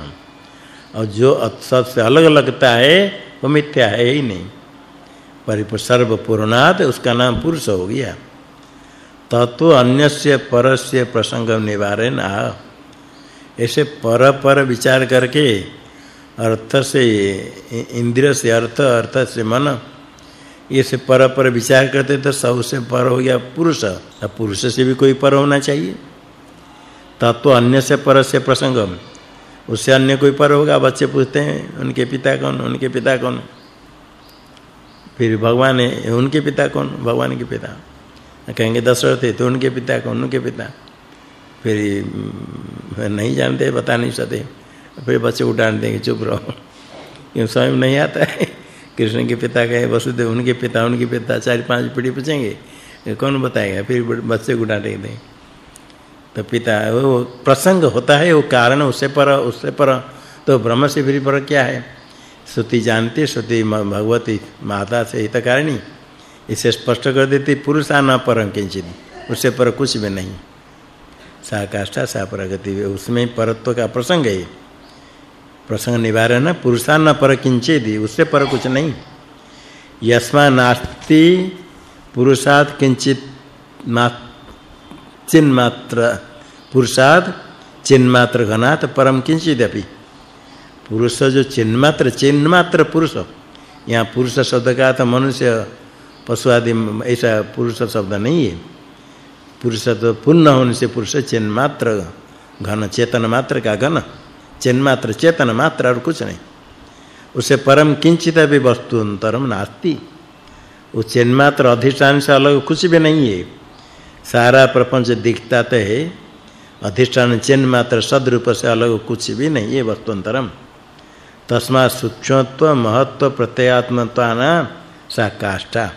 और जो सत से अलग लगता है, वो मिथ्या है ही नहीं। परिपूर्ण सर्व पूर्णात उसका नाम पुरुष हो गया। तत्व अन्यस्य परस्य प्रसंग निवारण आ। ऐसे पर पर विचार करके अर्थ से, इंद्रिय से अर्थ अर्थ से मन, ये से पर पर विचार करते तो सबसे पर हो गया पुरुष। अब पुरुष से भी कोई पर होना चाहिए। तत्व अन्य से पर से प्रसंग। उससे अन्य कोई पर होगा? बच्चे पूछते हैं, उनके पिता कौन, उनके पिता कौन? फिर भगवान है उनके पिता कौन? भगवान के पिता। कहेंगे, दशरथ है तो उनके पिता कौन? उनके पिता। फिर नहीं जानते, बता नहीं सकते। फिर बच्चे उठान देंगे, चुप रहो। क्यों स्वयं नहीं आता है। कृष्ण के पिता कहे, वसुदेव, उनके पिता उनके पिता, चार पाँच पीढ़ी पूछेंगे कौन बताएगा? फिर बच्चे उठा देंगे। तो पिता, वो प्रसंग होता है, वो कारण उससे पर उससे पर। तो ब्रह्म से फिर पर क्या है? श्रुति जानती, श्रुति भगवती माता से हितकारिणी। इसे स्पष्ट कर देती, पुरुषा न परम किंचित, उससे पर कुछ भी नहीं। सा काष्ठा सा प्रगति उसमें परत्व का प्रसंग है प्रसंग निवारण न पर किंचित उससे पर कुछ नहीं। यस्मा नास्ति पुरुषात किंचित चिन्ह मात्र पुरुषात चिन्ह मात्र घनात परम किंचित अपि। पुरुष जो चिन्ह मात्र चिन्ह मात्र पुरुष, यहाँ पुरुष शब्द का तो मनुष्य पशु आदि ऐसा पुरुष शब्द नहीं है। पुरुष तो पूर्ण होने से पुरुष चिन्ह मात्र घन, चेतन मात्र का घन। चिन्ह मात्र चेतन मात्र और कुछ नहीं। उसे परम किंचित भी वस्तु अंतरम नास्ति। वो चिन्ह मात्र अधिष्ठान से अलग कुछ भी नहीं है। सारा प्रपंच दिखता तो है। अधिष्ठान चिन्ह मात्र सदरूप से अलग कुछ भी नहीं है वस्तुअंतरम तस्मा सूक्ष्मत्व, महत्व, प्रत्ययात्मत्वाना सा काष्ठा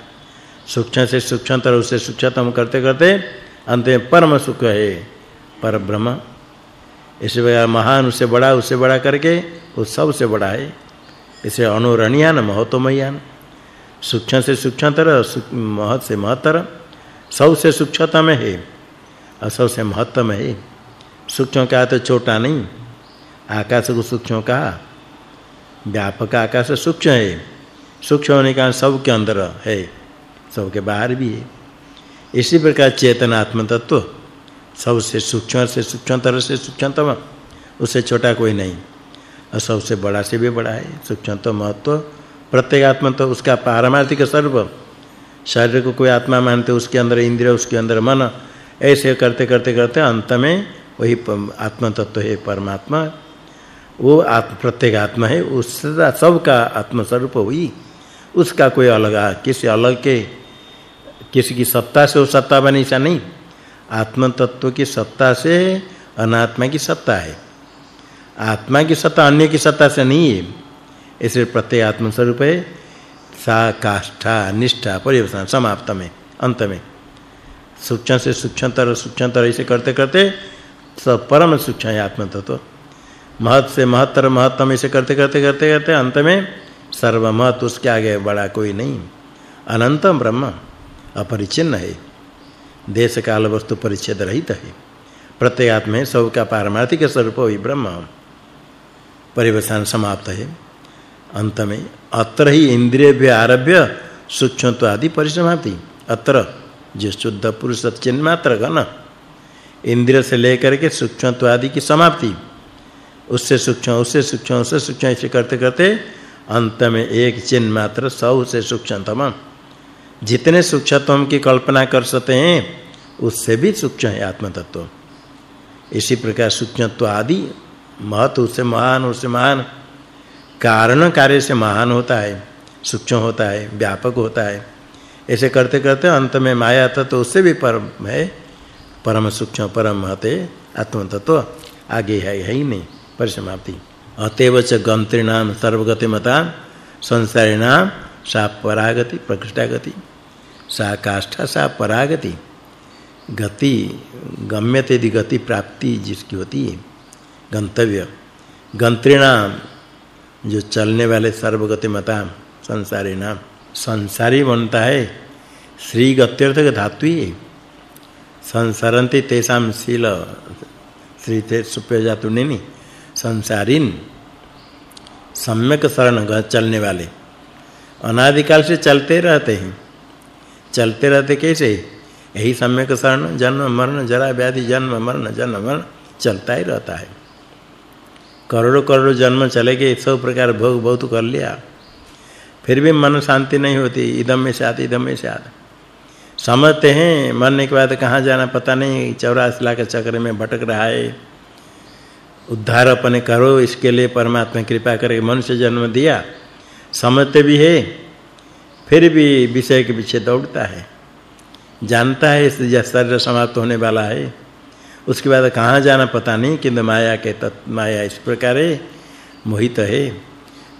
सूक्ष्म से सूक्ष्मतर, उसे सूक्ष्मतम करते करते अंत में परम सुख है। पर ब्रह्म इसे महान, उससे बड़ा उससे बड़ा करके वो सबसे बड़ा है। इसे अनुरणीयान महत्वमयान सूक्ष्म से सूक्ष्मतर महत से महत्तर सबसे सूक्ष्मतम है। और सबसे महत्तम है। सूक्ष्म का तो छोटा नहीं। आकाश को सूक्ष्म कहा। व्यापक आकाश सूक्ष्म है। सूक्ष्म होने का सब के अंदर है। सबके बाहर भी है। इसी प्रकार चेतन आत्म तत्व सबसे सूक्ष्म से सूक्ष्मतर से सूक्ष्मतम उससे छोटा कोई नहीं। और सबसे बड़ा से भी बड़ा है, सूक्ष्मतम महत्व। प्रत्येक आत्मा तो उसका पारमार्थिक स्वरूप। शरीर को कोई आत्मा मानते, उसके अंदर इंद्रिय, उसके अंदर मन, ऐसे करते करते करते अंत में वही आत्म तत्व है, परमात्मा। वो आत्म प्रत्येक आत्मा है, उसका, सबका आत्म स्वरूप हुई उसका कोई अलग, किसी अलग के, किसी की सत्ता से वो सत्ता बनी ऐसा नहीं। आत्म तत्व की सत्ता से अनात्मा की सत्ता है। आत्मा की सत्ता अन्य की सत्ता से नहीं है। इसलिए प्रत्यय आत्म स्वरूप है। सा, काष्ठा, निष्ठा परिवर्तन समाप्त में, अंत में। सूक्ष्म से सूक्ष्मतर सूक्ष्मतर ऐसे करते करते सब परम सूक्ष्म है आत्म तत्व महत से महत्तर, महत्तम ऐसे करते करते करते करते अंत में सर्वमहत उसके आगे बड़ा कोई नहीं। अनंतम ब्रह्म, अपरिचिन्न है। देश काल वस्तु परिच्छेद रहित है। प्रत्ययात्म है सबका पारमार्थिक स्वरूप ही ब्रह्म। परिवर्तन समाप्त है। अंत में अत्र ही इंद्रिय आरभ्य सूक्ष्मत्व आदि परिसमाप्ति। अत्र, जो शुद्ध पुरुष चिन्ह मात्र घन इंद्रिय से लेकर के सूक्ष्मत्व आदि की समाप्ति। उससे सूक्ष्म उससे सूक्ष्म उससे सूक्ष्म, ऐसे करते करते अंत में एक चिन्ह मात्र सबसे सूक्ष्मतम। जितने सूक्ष्मतम की कल्पना कर सकते हैं, उससे भी सूक्ष्म है आत्म तत्व इसी प्रकार सूक्ष्मत्व आदि महत उससे महान उससे महान। कारण कार्य से महान होता है, सूक्ष्म होता है, व्यापक होता है। ऐसे करते करते अंत में माया तत्व उससे भी परम है। परम सूक्ष्म, परम महते आत्म तत्व आगे है है नहीं, परिसमाप्ति। अतएव च गंत्रिणाम सर्वगति मता संसारिणाम सा परागति प्रकृष्टागति। सा काष्ठा, सा परागति। गति, गम्यते यदि गति प्राप्ति जिसकी होती है, गंतव्य। गंत्रिणाम, जो चलने वाले सर्वगति मता संसारी नाम। संसारी बनता है, श्री गत्यर्थ धातु ही संसरन्ति तेषाम शील, श्री ते सुप्य जातु नहीं, संसारिन, सम्यक शरण चलने वाले। अनादिकाल से चलते रहते हैं। चलते रहते कैसे? यही सम्यक शरण, जन्म, मरण, जरा व्याधि, जन्म, मरण जन्म, मरण, चलता ही रहता है। करोड़ों करोड़ों जन्म चले गए, सब प्रकार भोग बहुत कर लिया। फिर भी मन शांति नहीं होती, इदम में से आती इदम में से आती समझते हैं, मरने के बाद कहाँ जाना पता नहीं, चौरासी लाख चक्र में भटक रहा है। उद्धार अपने करो, इसके लिए परमात्मा कृपा करके मनुष्य जन्म दिया। समझते भी है फिर भी विषय के पीछे दौड़ता है। जानता है इस शरीर समाप्त होने वाला है, उसके बाद कहाँ जाना पता नहीं किंतु माया के तत्व माया इस प्रकार मोहित है।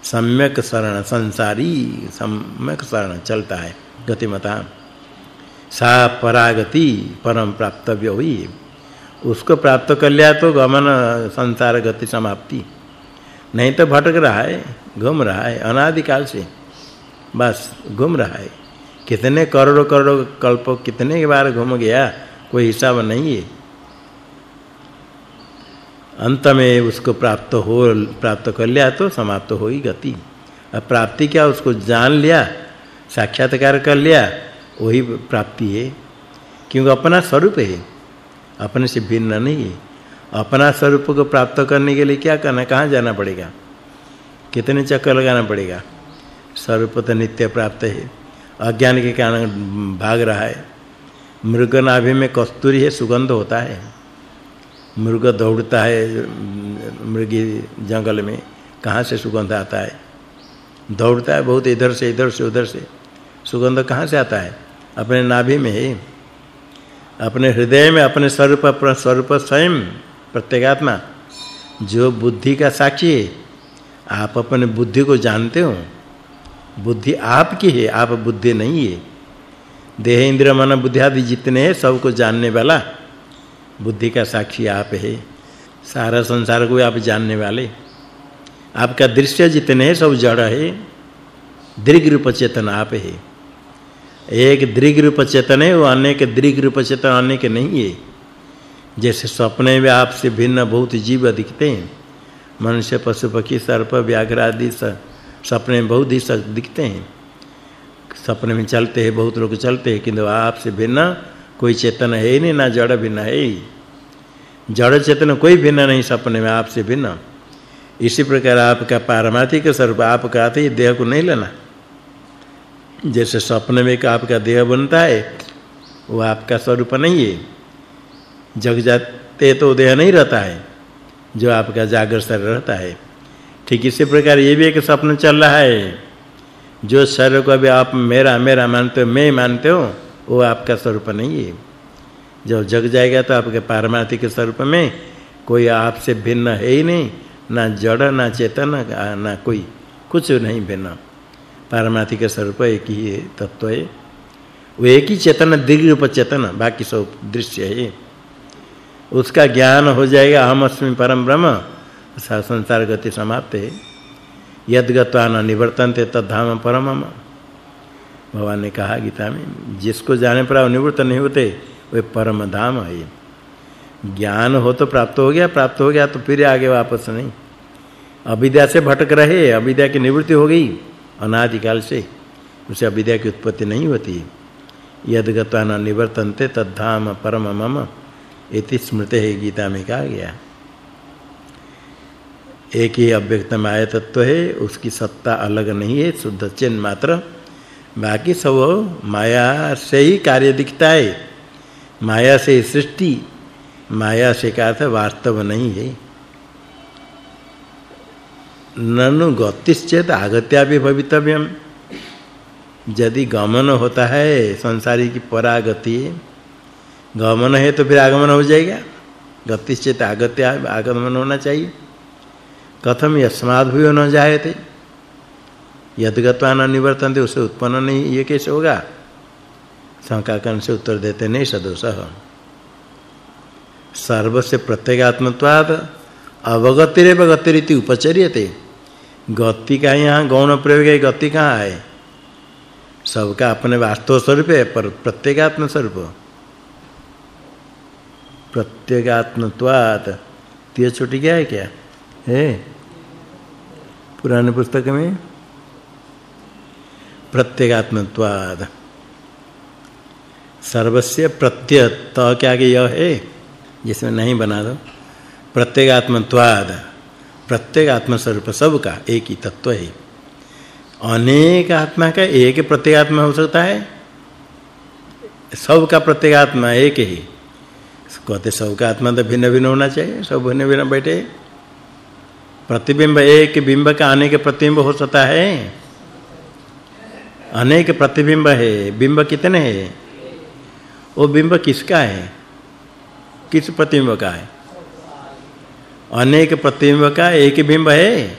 सम्यक शरण, संसारी सम्यक शरण चलता है। गतिमता, सा परागति परम प्राप्तव्य हुई। उसको प्राप्त कर लिया तो गमन, संसार गति समाप्ति। नहीं तो भटक रहा है, घूम रहा है अनादि काल से। बस घूम रहा है। कितने करोड़ों करोड़ों कल्प, कितने बार घूम गया, कोई हिसाब नहीं है। अंत में उसको प्राप्त हो, प्राप्त कर लिया तो समाप्त हो ही गति। अब प्राप्ति क्या, उसको जान लिया, साक्षात्कार कर लिया, वही प्राप्ति है। क्योंकि अपना स्वरूप है, अपने से भिन्न नहीं है। अपना स्वरूप को प्राप्त करने के लिए क्या करना कहाँ जाना पड़ेगा? कितने चक्कर लगाना पड़ेगा? स्वरूप तो नित्य प्राप्त है। अज्ञान के कारण भाग रहा है। मृग नाभि में कस्तूरी है, सुगंध होता है। मृग दौड़ता है, मृगी जंगल में। कहाँ से सुगंध आता है? दौड़ता है बहुत इधर से इधर से, उधर से। सुगंध कहाँ से आता है? अपने नाभि में है। अपने हृदय में, अपने स्वरूप अपना स्वरूप स्वयं, प्रत्येगात्मा। जो बुद्धि का साक्षी है, आप अपने बुद्धि को जानते हो। बुद्धि आपकी है, आप बुद्धि नहीं है। देह इंद्र मन बुद्धि आदि जितने हैं, सबको जानने वाला बुद्धि का साक्षी आप है। सारा संसार को आप जानने वाले। आपका दृश्य जितने हैं, सब जड़ है। दृग रूप चेतन आप है। एक दृग रूप चेतन है, वो अनेक दृग रूप चेतन अनेक नहीं है। जैसे सपने में आपसे भिन्न बहुत जीव दिखते हैं। मनुष्य, पशु, पक्षी, सर्प, व्याघ्र आदि सपने में बहुत ही दिखते हैं। सपने में चलते हैं, बहुत लोग चलते हैं, किंतु आपसे भिन्न कोई चेतन है नहीं, ना जड़ भिन्न है ही। जड़ चेतन कोई भिन्न नहीं, सपने में आपसे भिन्न। इसी प्रकार आपका पारमार्थिक स्वरूप आप कहते देह को नहीं लेना। जैसे सपने में का आपका देह बनता है, वो आपका स्वरूप नहीं है। जग जाते तो देह नहीं रहता है, जो आपका जागृत शरीर रहता है। ठीक इसी प्रकार ये भी एक स्वप्न चल रहा है। जो शरीर को अभी आप मेरा मेरा मानते हो, मैं मानते हो, वो आपका स्वरूप नहीं है। जब जग जाएगा तो आपके पारमार्थिक स्वरूप में कोई आपसे भिन्न है ही नहीं, ना जड़, ना चेतन, ना कोई, कुछ नहीं भिन्न। पारमार्थिक स्वरूप एक ही है, तत्व है। वो एक ही चेतन दीर्घ रूप चेतन, बाकी सब दृश्य है। उसका ज्ञान हो जाएगा अहम अस्मि परम ब्रह्म संसार गति समाप्त। है यद गत्वा न निवर्तन्ते तद्धाम परमम। भगवान ने कहा, गीता में, जिसको जाने पर निवृत्त नहीं होते वे परम धाम है। ज्ञान हो तो प्राप्त हो गया, प्राप्त हो गया तो फिर आगे वापस नहीं। अविद्या से भटक रहे, अविद्या की निवृत्ति हो गई अनादि काल से उसे अविद्या की उत्पत्ति नहीं होती। यद गत्वा न निवर्तन्ते तद्धाम परम मम इति स्मृते गीता में कहा गया। एक ही अव्यक्त माया तत्व है, उसकी सत्ता अलग नहीं है, शुद्ध चिन्ह मात्र। बाकी सब माया से ही कार्य दिखता है। माया से सृष्टि, माया से का अर्थ वास्तव नहीं है। ननु गतिश्चेत आगत्या भी भवितव्यम यदि गमन होता है, संसारी की परागति गमन है तो फिर आगमन हो जाएगा। गतिश्चेत आगत्या आगमन होना चाहिए। कथम यस्माद भी न जायते। यदगत्वा न निवर्तन्ते, उसे उत्पन्न नहीं, ये कैसे होगा? शंका कर्ण से उत्तर देते नहीं, सदोष। सर्वस्य प्रत्येगात्मत्वाद अवगतिरेव गतिरिति उपचर्यते। गति का यहाँ गौण प्रयोग है, गति कहाँ है? सबका अपने वास्तव स्वरूप है, पर प्रत्येगात्म स्वरूप। प्रत्येगात्मत्वात्, तिय छोटी क्या है क्या? है? पुराने पुस्तक में? प्रत्येगात्मत्वाद। सर्वस्य प्रत्यय त के आगे यह है? जिसमें नहीं बना दो। प्रत्येगात्मत्वाद। प्रत्येक आत्मा स्वरूप सबका एक ही तत्व है। अनेक आत्मा का एक प्रत्येगात्मा हो सकता है? सबका प्रत्येगात्मा एक ही। कहते सबका आत्मा तो भिन्न भिन्न होना चाहिए, सब भिन्न भिन्न बैठे। प्रतिबिंब, एक बिंब का अनेक प्रतिबिंब हो सकता है। अनेक प्रतिबिंब है। बिंब कितने हैं? वो बिंब किसका है? किस प्रतिबिंब का है? अनेक प्रतिबिंब का एक बिंब है।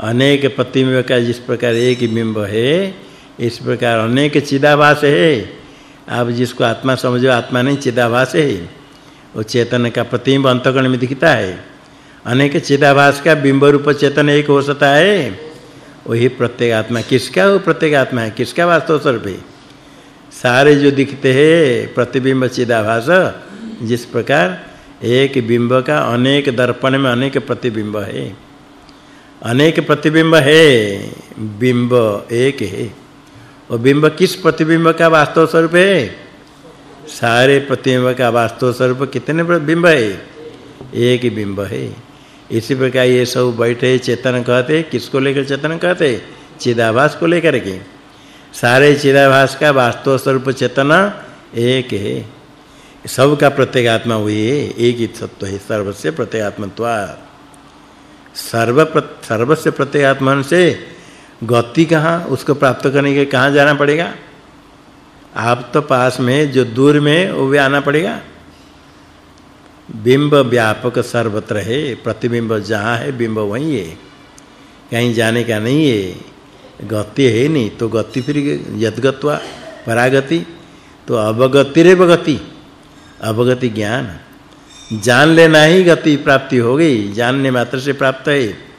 अनेक प्रतिबिंब का जिस प्रकार एक बिंब है, इस प्रकार अनेक चिदाभास है। आप जिसको आत्मा समझो, आत्मा नहीं, चिदाभास है। वो चेतन का प्रतिबिंब अंतकण में दिखता है। अनेक चिदाभास का बिंब रूप चेतन एक हो सकता है। वही प्रत्येक आत्मा किसका वो प्रत्येक आत्मा है। किसका वास्तव स्वरूप है? सारे जो दिखते हैं, प्रतिबिंब चिदाभास, जिस प्रकार एक बिंब का अनेक दर्पण में अनेक प्रतिबिंब है। अनेक प्रतिबिंब है, बिंब एक है। और बिंब किस प्रतिबिंब का वास्तव स्वरूप है? सारे प्रतिबिंब का वास्तव स्वरूप कितने बिंब है? एक बिंब है। इसी प्रकार ये सब बैठे चेतन कहते, किसको लेकर चेतन कहते? चिदाभास को लेकर के। सारे चिदाभास का वास्तव स्वरूप चेतना एक है। सबका प्रत्येगात्मा हुई है, एक ही सत्व है, सर्वस्य प्रत्येगात्मत्वा सर्व सर्वस्य प्रत्येगात्मन से गति कहाँ, उसको प्राप्त करने के कहाँ जाना पड़ेगा? आप तो पास में जो दूर में वो भी आना पड़ेगा। बिंब व्यापक सर्वत्र है, प्रतिबिंब जहाँ है, बिंब वहीं है। कहीं जाने का नहीं है, गति है नहीं तो गति फिर यदगत्वा परागति तो अवगति रे गति अवगति ज्ञान। जान लेना ही गति प्राप्ति हो गई, जानने मात्र से प्राप्त है।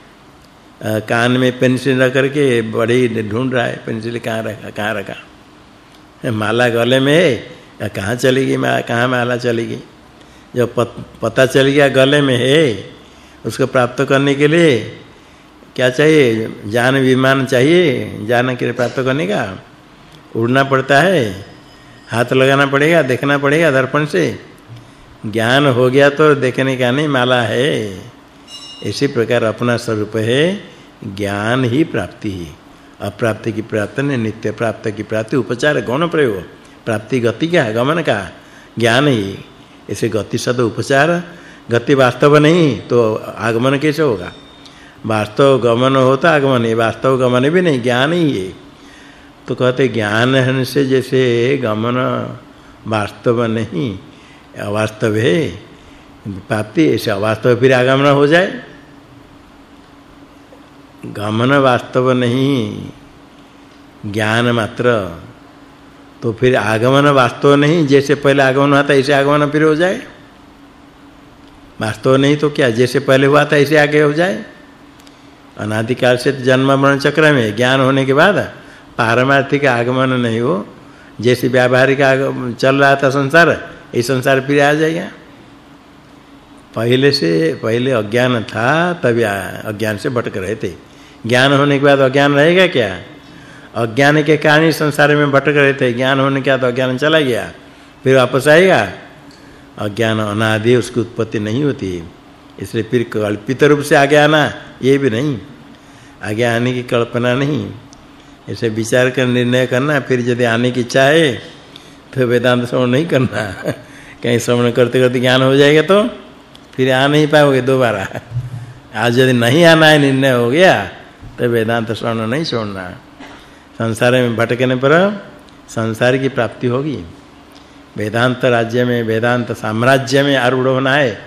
कान में पेंसिल रख करके बड़े ढूंढ रहा है, पेंसिल कहाँ रखा कहाँ रखा? माला गले में है, कहाँ चली मैं, कहाँ माला चली गई जब पता चल गया गले में है उसको प्राप्त करने के लिए क्या चाहिए? जान विमान चाहिए? जान के लिए प्राप्त करने का? उड़ना पड़ता है, हाथ लगाना पड़ेगा, देखना पड़ेगा दर्पण से। ज्ञान हो गया तो देखने का नहीं माला है। इसी प्रकार अपना स्वरूप है, ज्ञान ही प्राप्ति है। अप्राप्ति की प्राप्ति ने नित्य प्राप्त की प्राप्ति, उपचार, गौण प्रयोग। प्राप्ति गति का गमन का। ज्ञान ही। ऐसे गति सद उपचार, गति वास्तव नहीं तो आगमन कैसे होगा? वास्तव गमन होता आगमन है वास्तव गमन भी नहीं, ज्ञान ही है। तो कहते ज्ञान से जैसे गमन वास्तव नहीं, अवास्तव है, प्राप्ति ऐसे अवास्तव फिर आगमन हो जाए। गमन वास्तव नहीं, ज्ञान मात्र तो फिर आगमन वास्तव नहीं, जैसे पहले आगमन हुआ था, ऐसे आगमन फिर हो जाए। वास्तव नहीं तो क्या, जैसे पहले हुआ था, ऐसे आगे हो जाए। अनादिकाल से जन्म मरण चक्र में, ज्ञान होने के बाद पारमार्थिक आगमन नहीं हो। जैसे व्यावहारिक चल रहा था संसार, ये संसार फिर आ जाएगा। पहले से, पहले अज्ञान था, तभी अज्ञान से भटक रहे थे। ज्ञान होने के बाद अज्ञान रहेगा क्या? अज्ञान के कारण ही संसार में भटक रहे थे। ज्ञान होने के बाद अज्ञान चला गया। फिर वापस आएगा। अज्ञान अनादि, उसकी उत्पत्ति नहीं होती। इसलिए फिर कल्पित रूप से आगे आना, ये भी नहीं। आगे आने की कल्पना नहीं। ऐसे विचार कर निर्णय करना, फिर यदि आने की इच्छा है तो वेदांत श्रवण नहीं करना। कहीं श्रवण करते करते ज्ञान हो जाएगा तो फिर आ नहीं पाओगे दोबारा। आज यदि नहीं आना है, निर्णय हो गया तो वेदांत श्रवण नहीं छोड़ना। संसार में भटकने पर संसार की प्राप्ति होगी। वेदांत राज्य में, वेदांत साम्राज्य में आरूढ़ होना है।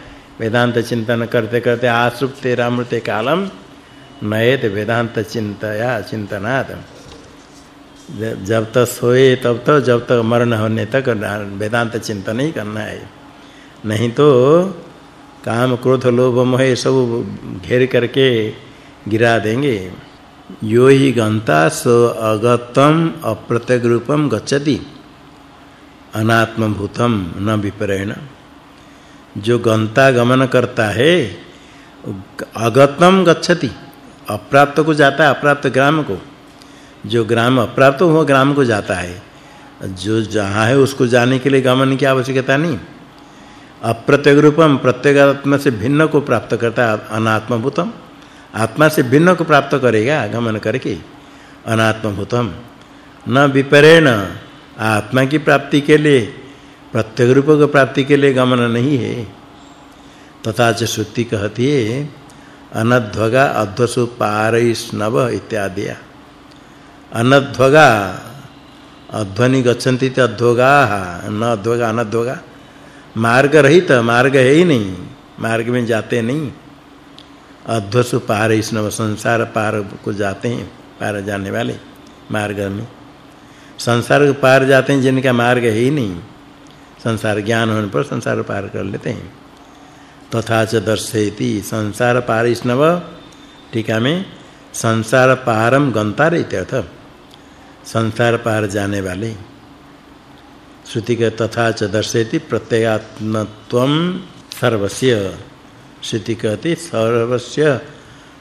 वेदांत चिंतन करते करते आसुप्ते रामृते कालम नयत वेदांत चिंतया चिंतनात्। जब तक सोए तब तक, जब तक मरण होने तक वेदांत चिंतन ही करना है। नहीं तो काम, क्रोध, लोभ, मोह सब घेर करके गिरा देंगे। यो ही गंता स अगतम अप्रत्यग रूपम गच्छति। अनात्म भूतम न विपरेण। जो गंता गमन करता है, अगतम गच्छति। अप्राप्त को जाता है, अप्राप्त ग्राम को। जो ग्राम अप्राप्त हो, ग्राम को जाता है। जो जहाँ है, उसको जाने के लिए गमन की आवश्यकता नहीं। अप्रत्यग रूपम प्रत्यगात्म से भिन्न को प्राप्त करता है, अनात्मभूतम। आत्मा से भिन्न को प्राप्त करेगा गमन करके। अनात्मभूतम। न विपरेण। आत्मा की प्राप्ति के लिए, प्रत्येक रूप को प्राप्ति के लिए गमन नहीं है। तथा च श्रुति कहती है, अनध्वगा अध्वसु पारैष्णव इत्यादि अनध्वगा, अध्वनि गच्छन्ति ते अध्वगा, न अध्वगा, अनध्वगा। मार्ग रहित मार्ग है ही नहीं। मार्ग में जाते नहीं। अध्वसु पार इसनव संसार पार को जाते हैं, पार जाने वाले मार्ग में। संसार को पार जाते हैं, जिनका मार्ग है ही नहीं। संसार ज्ञान होने पर संसार पार कर लेते हैं। तथा च दर्शयति, संसार पार इसनव टीका में संसार पारम गंतार इत्यर्थ। संसार पार जाने वाले। श्रुति के तथा च दर्शयति प्रत्यगात्मत्वम सर्वस्य। श्रुति कहती सर्वस्य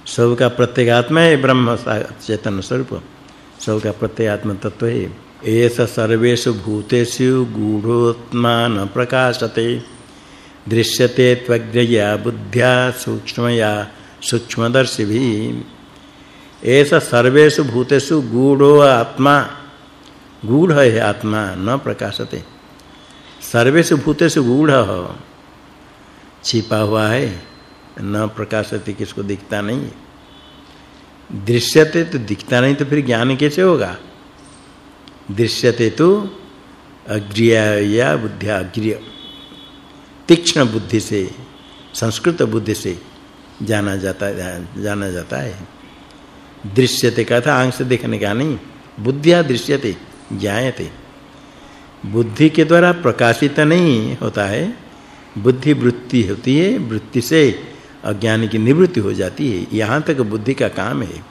सब का प्रत्यगात्मा है ब्रह्म चेतन स्वरूप। सब का प्रत्यगात्म तत्व है। एष सर्वेषु भूतेषु गूढ़ोत्मा न प्रकाशते। दृश्यते त्वग्रया बुद्ध्या सूक्ष्मया सूक्ष्मदर्शी भी ऐसा सर्वेषु भूतेषु गूढ़ो आत्मा, गूढ़ है आत्मा न प्रकाशते। सर्वेषु भूतेषु गूढ़। छिपा हुआ है। न प्रकाशते किसको दिखता नहीं दृश्यते तो दिखता नहीं तो फिर ज्ञान कैसे होगा? दृश्यते तो अग्रिया बुद्धिया, अग्रिय, तीक्ष्ण बुद्धि से, संस्कृत बुद्धि से जाना जाता है जाना जाता है। दृश्यते का था आँख से देखने का नहीं। बुद्धिया दृश्यते, ज्ञायते। बुद्धि के द्वारा प्रकाशित नहीं होता है। बुद्धि वृत्ति होती है, वृत्ति से अज्ञान की निवृत्ति हो जाती है। यहाँ तक बुद्धि का काम है।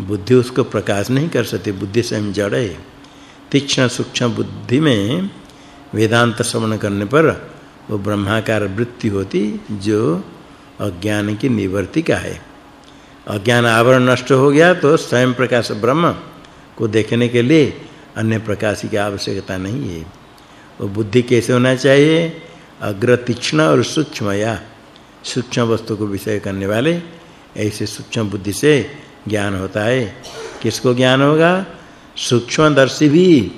बुद्धि उसको प्रकाश नहीं कर सकती, बुद्धि स्वयं जड़ है। तीक्ष्ण सूक्ष्म बुद्धि में वेदांत श्रवण करने पर वो ब्रह्माकार वृत्ति होती जो अज्ञान की निवृत्ति का है। अज्ञान आवरण नष्ट हो गया तो स्वयं प्रकाश ब्रह्म को देखने के लिए अन्य प्रकाश की आवश्यकता नहीं है। वो बुद्धि कैसे होना चाहिए? अग्र तीक्ष्ण और सूक्ष्म या सूक्ष्म वस्तु को विषय करने वाले, ऐसे सूक्ष्म बुद्धि से ज्ञान होता है। किसको ज्ञान होगा? सूक्ष्मदर्शी भी।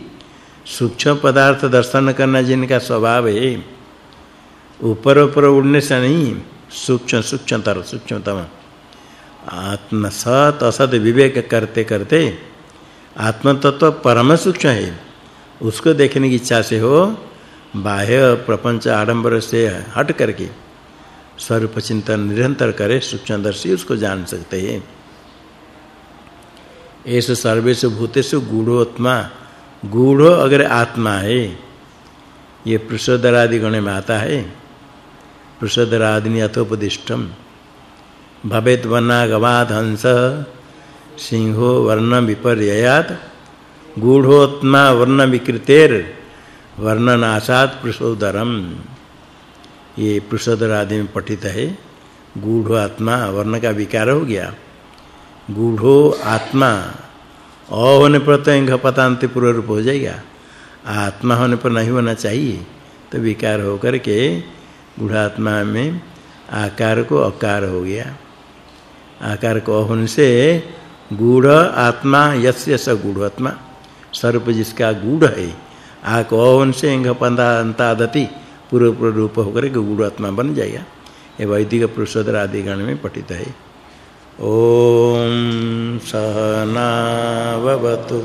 सूक्ष्म पदार्थ दर्शन करना जिनका स्वभाव है। ऊपर ऊपर उड़ने से नहीं, सूक्ष्म सूक्ष्मतर, सूक्ष्मतम। आत्म सत असत विवेक करते करते आत्म तत्व परम सूक्ष्म है। उसको देखने की इच्छा से हो, बाह्य प्रपंच आडंबर से हट करके स्वरूप चिंतन निरंतर करे, सूक्ष्मदर्शी उसको जान सकते हैं। ऐसे सर्वेषु भूतेषु गूढ़ोत्मा, गूढ़ो अगर आत्मा है, ये पृषदरादि गण में आता है पृषदरादिनी अथोपदिष्टम भवेत वनागवाद हंस, सिंहो वर्ण विपर्ययात, गूढ़ोत्मा वर्ण विकृतेर, वर्णनाशात पृषोदरम ये पृषोदर आदि में पठित है, गूढ़ आत्मा वर्ण का विकार हो गया। गूढ़ो आत्मा अ होने पर तो इंघ पतांत पूर्व रूप हो जाएगा। आत्मा होने पर नहीं होना चाहिए तो विकार होकर के गूढ़ात्मा में आकार को अकार हो गया। आकार को होने से गूढ़ आत्मा यस्य स गूढ़ आत्मा, सर्प जिसका गूढ़ है, आ को होने से इंघ पंतादति पूर्व पूर्व रूप होकर के गुरु आत्मा बन जाएगा ये वैदिक पुरुषोत्तर आदि गण में पठित है। ओम सहनावतु।